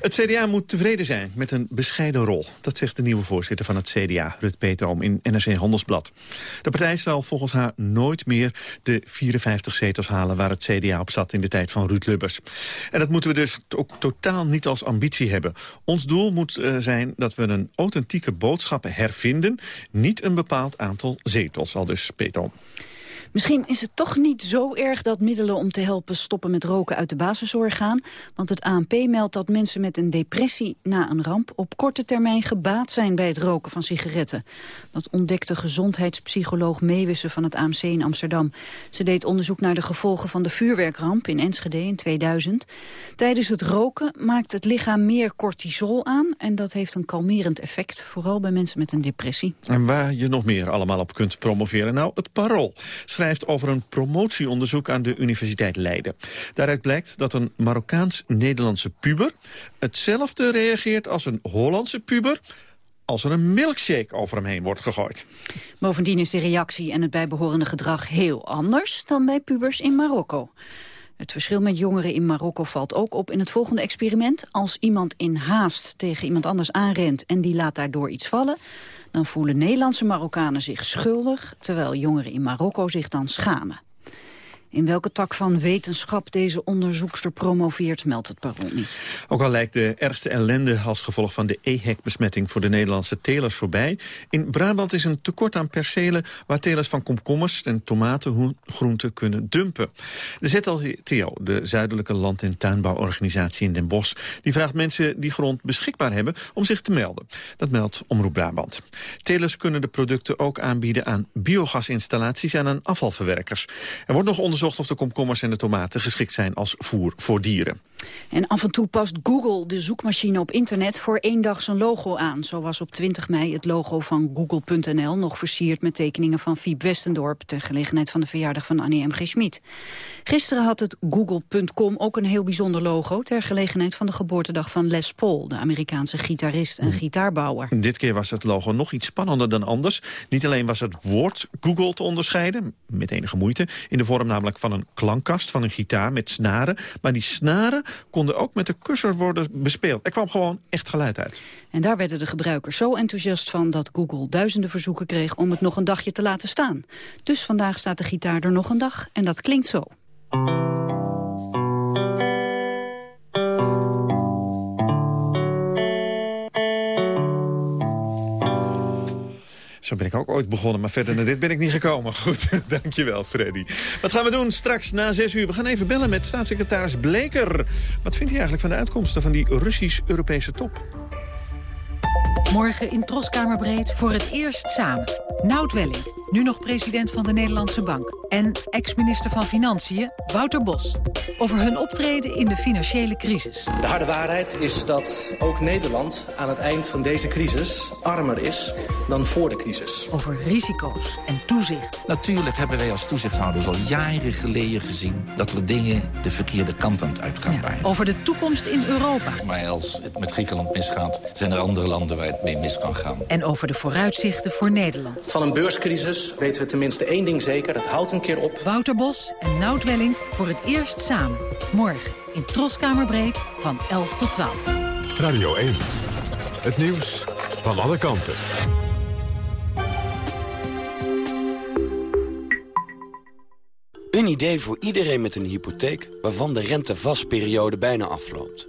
Het CDA moet tevreden zijn met een bescheiden rol. Dat zegt de nieuwe voorzitter van het CDA, Rut Peterom, in NRC Handelsblad. De partij zal volgens haar nooit meer de 54 zetels halen... waar het CDA op zat in de tijd van Ruud Lubbers. En dat moeten we dus ook totaal niet als ambitie hebben. Ons doel moet uh, zijn dat we een authentieke boodschap hervinden... niet een bepaald aantal zetels, al dus Peterom. Misschien is het toch niet zo erg dat middelen om te helpen stoppen met roken uit de basiszorg gaan. Want het ANP meldt dat mensen met een depressie na een ramp op korte termijn gebaat zijn bij het roken van sigaretten. Dat ontdekte gezondheidspsycholoog Meewissen van het AMC in Amsterdam. Ze deed onderzoek naar de gevolgen van de vuurwerkramp in Enschede in 2000. Tijdens het roken maakt het lichaam meer cortisol aan en dat heeft een kalmerend effect, vooral bij mensen met een depressie. En waar je nog meer allemaal op kunt promoveren? Nou, het parool schrijft over een promotieonderzoek aan de Universiteit Leiden. Daaruit blijkt dat een Marokkaans-Nederlandse puber... hetzelfde reageert als een Hollandse puber als er een milkshake over hem heen wordt gegooid. Bovendien is de reactie en het bijbehorende gedrag heel anders dan bij pubers in Marokko. Het verschil met jongeren in Marokko valt ook op in het volgende experiment. Als iemand in haast tegen iemand anders aanrent en die laat daardoor iets vallen dan voelen Nederlandse Marokkanen zich schuldig... terwijl jongeren in Marokko zich dan schamen. In welke tak van wetenschap deze onderzoekster promoveert, meldt het parool niet. Ook al lijkt de ergste ellende als gevolg van de EHEC-besmetting voor de Nederlandse telers voorbij. In Brabant is een tekort aan percelen waar telers van komkommers en tomaten groenten kunnen dumpen. De ZLTO, de Zuidelijke Land- en Tuinbouworganisatie in Den Bosch, die vraagt mensen die grond beschikbaar hebben om zich te melden. Dat meldt Omroep Brabant. Telers kunnen de producten ook aanbieden aan biogasinstallaties en aan afvalverwerkers. Er wordt nog onderzocht of de komkommers en de tomaten geschikt zijn als voer voor dieren. En af en toe past Google, de zoekmachine op internet, voor één dag zijn logo aan. Zo was op 20 mei het logo van Google.nl nog versierd met tekeningen van Fiep Westendorp... ter gelegenheid van de verjaardag van Annie M. G. Schmid. Gisteren had het Google.com ook een heel bijzonder logo... ter gelegenheid van de geboortedag van Les Paul, de Amerikaanse gitarist en gitaarbouwer. Dit keer was het logo nog iets spannender dan anders. Niet alleen was het woord Google te onderscheiden, met enige moeite... in de vorm namelijk van een klankkast van een gitaar met snaren... maar die snaren konden ook met de cursor worden bespeeld. Er kwam gewoon echt geluid uit. En daar werden de gebruikers zo enthousiast van dat Google duizenden verzoeken kreeg om het nog een dagje te laten staan. Dus vandaag staat de gitaar er nog een dag en dat klinkt zo. Zo ben ik ook ooit begonnen, maar verder naar dit ben ik niet gekomen. Goed, dankjewel Freddy. Wat gaan we doen straks na zes uur? We gaan even bellen met staatssecretaris Bleker. Wat vindt hij eigenlijk van de uitkomsten van die Russisch-Europese top? Morgen in Troskamerbreed voor het eerst samen. Nout Welling, nu nog president van de Nederlandse Bank. En ex-minister van Financiën, Wouter Bos. Over hun optreden in de financiële crisis. De harde waarheid is dat ook Nederland aan het eind van deze crisis armer is dan voor de crisis. Over risico's en toezicht. Natuurlijk hebben wij als toezichthouders al jaren geleden gezien... dat er dingen de verkeerde kant aan het uitgaan ja, Over de toekomst in Europa. Maar als het met Griekenland misgaat, zijn er andere landen waar het mee mis kan gaan. En over de vooruitzichten voor Nederland. Van een beurscrisis weten we tenminste één ding zeker. Het houdt een keer op. Wouter Bos en Nout Welling voor het eerst samen. Morgen in Troskamerbreed van 11 tot 12. Radio 1. Het nieuws van alle kanten. Een idee voor iedereen met een hypotheek waarvan de rentevastperiode bijna afloopt.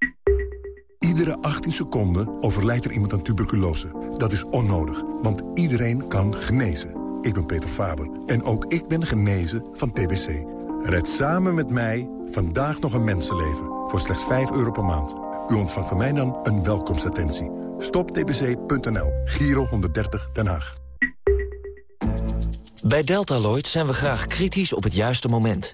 Iedere 18 seconden overlijdt er iemand aan tuberculose. Dat is onnodig, want iedereen kan genezen. Ik ben Peter Faber en ook ik ben genezen van TBC. Red samen met mij vandaag nog een mensenleven voor slechts 5 euro per maand. U ontvangt van mij dan een welkomstattentie. Stoptbc.nl, Giro 130 Den Haag. Bij Deltaloid zijn we graag kritisch op het juiste moment.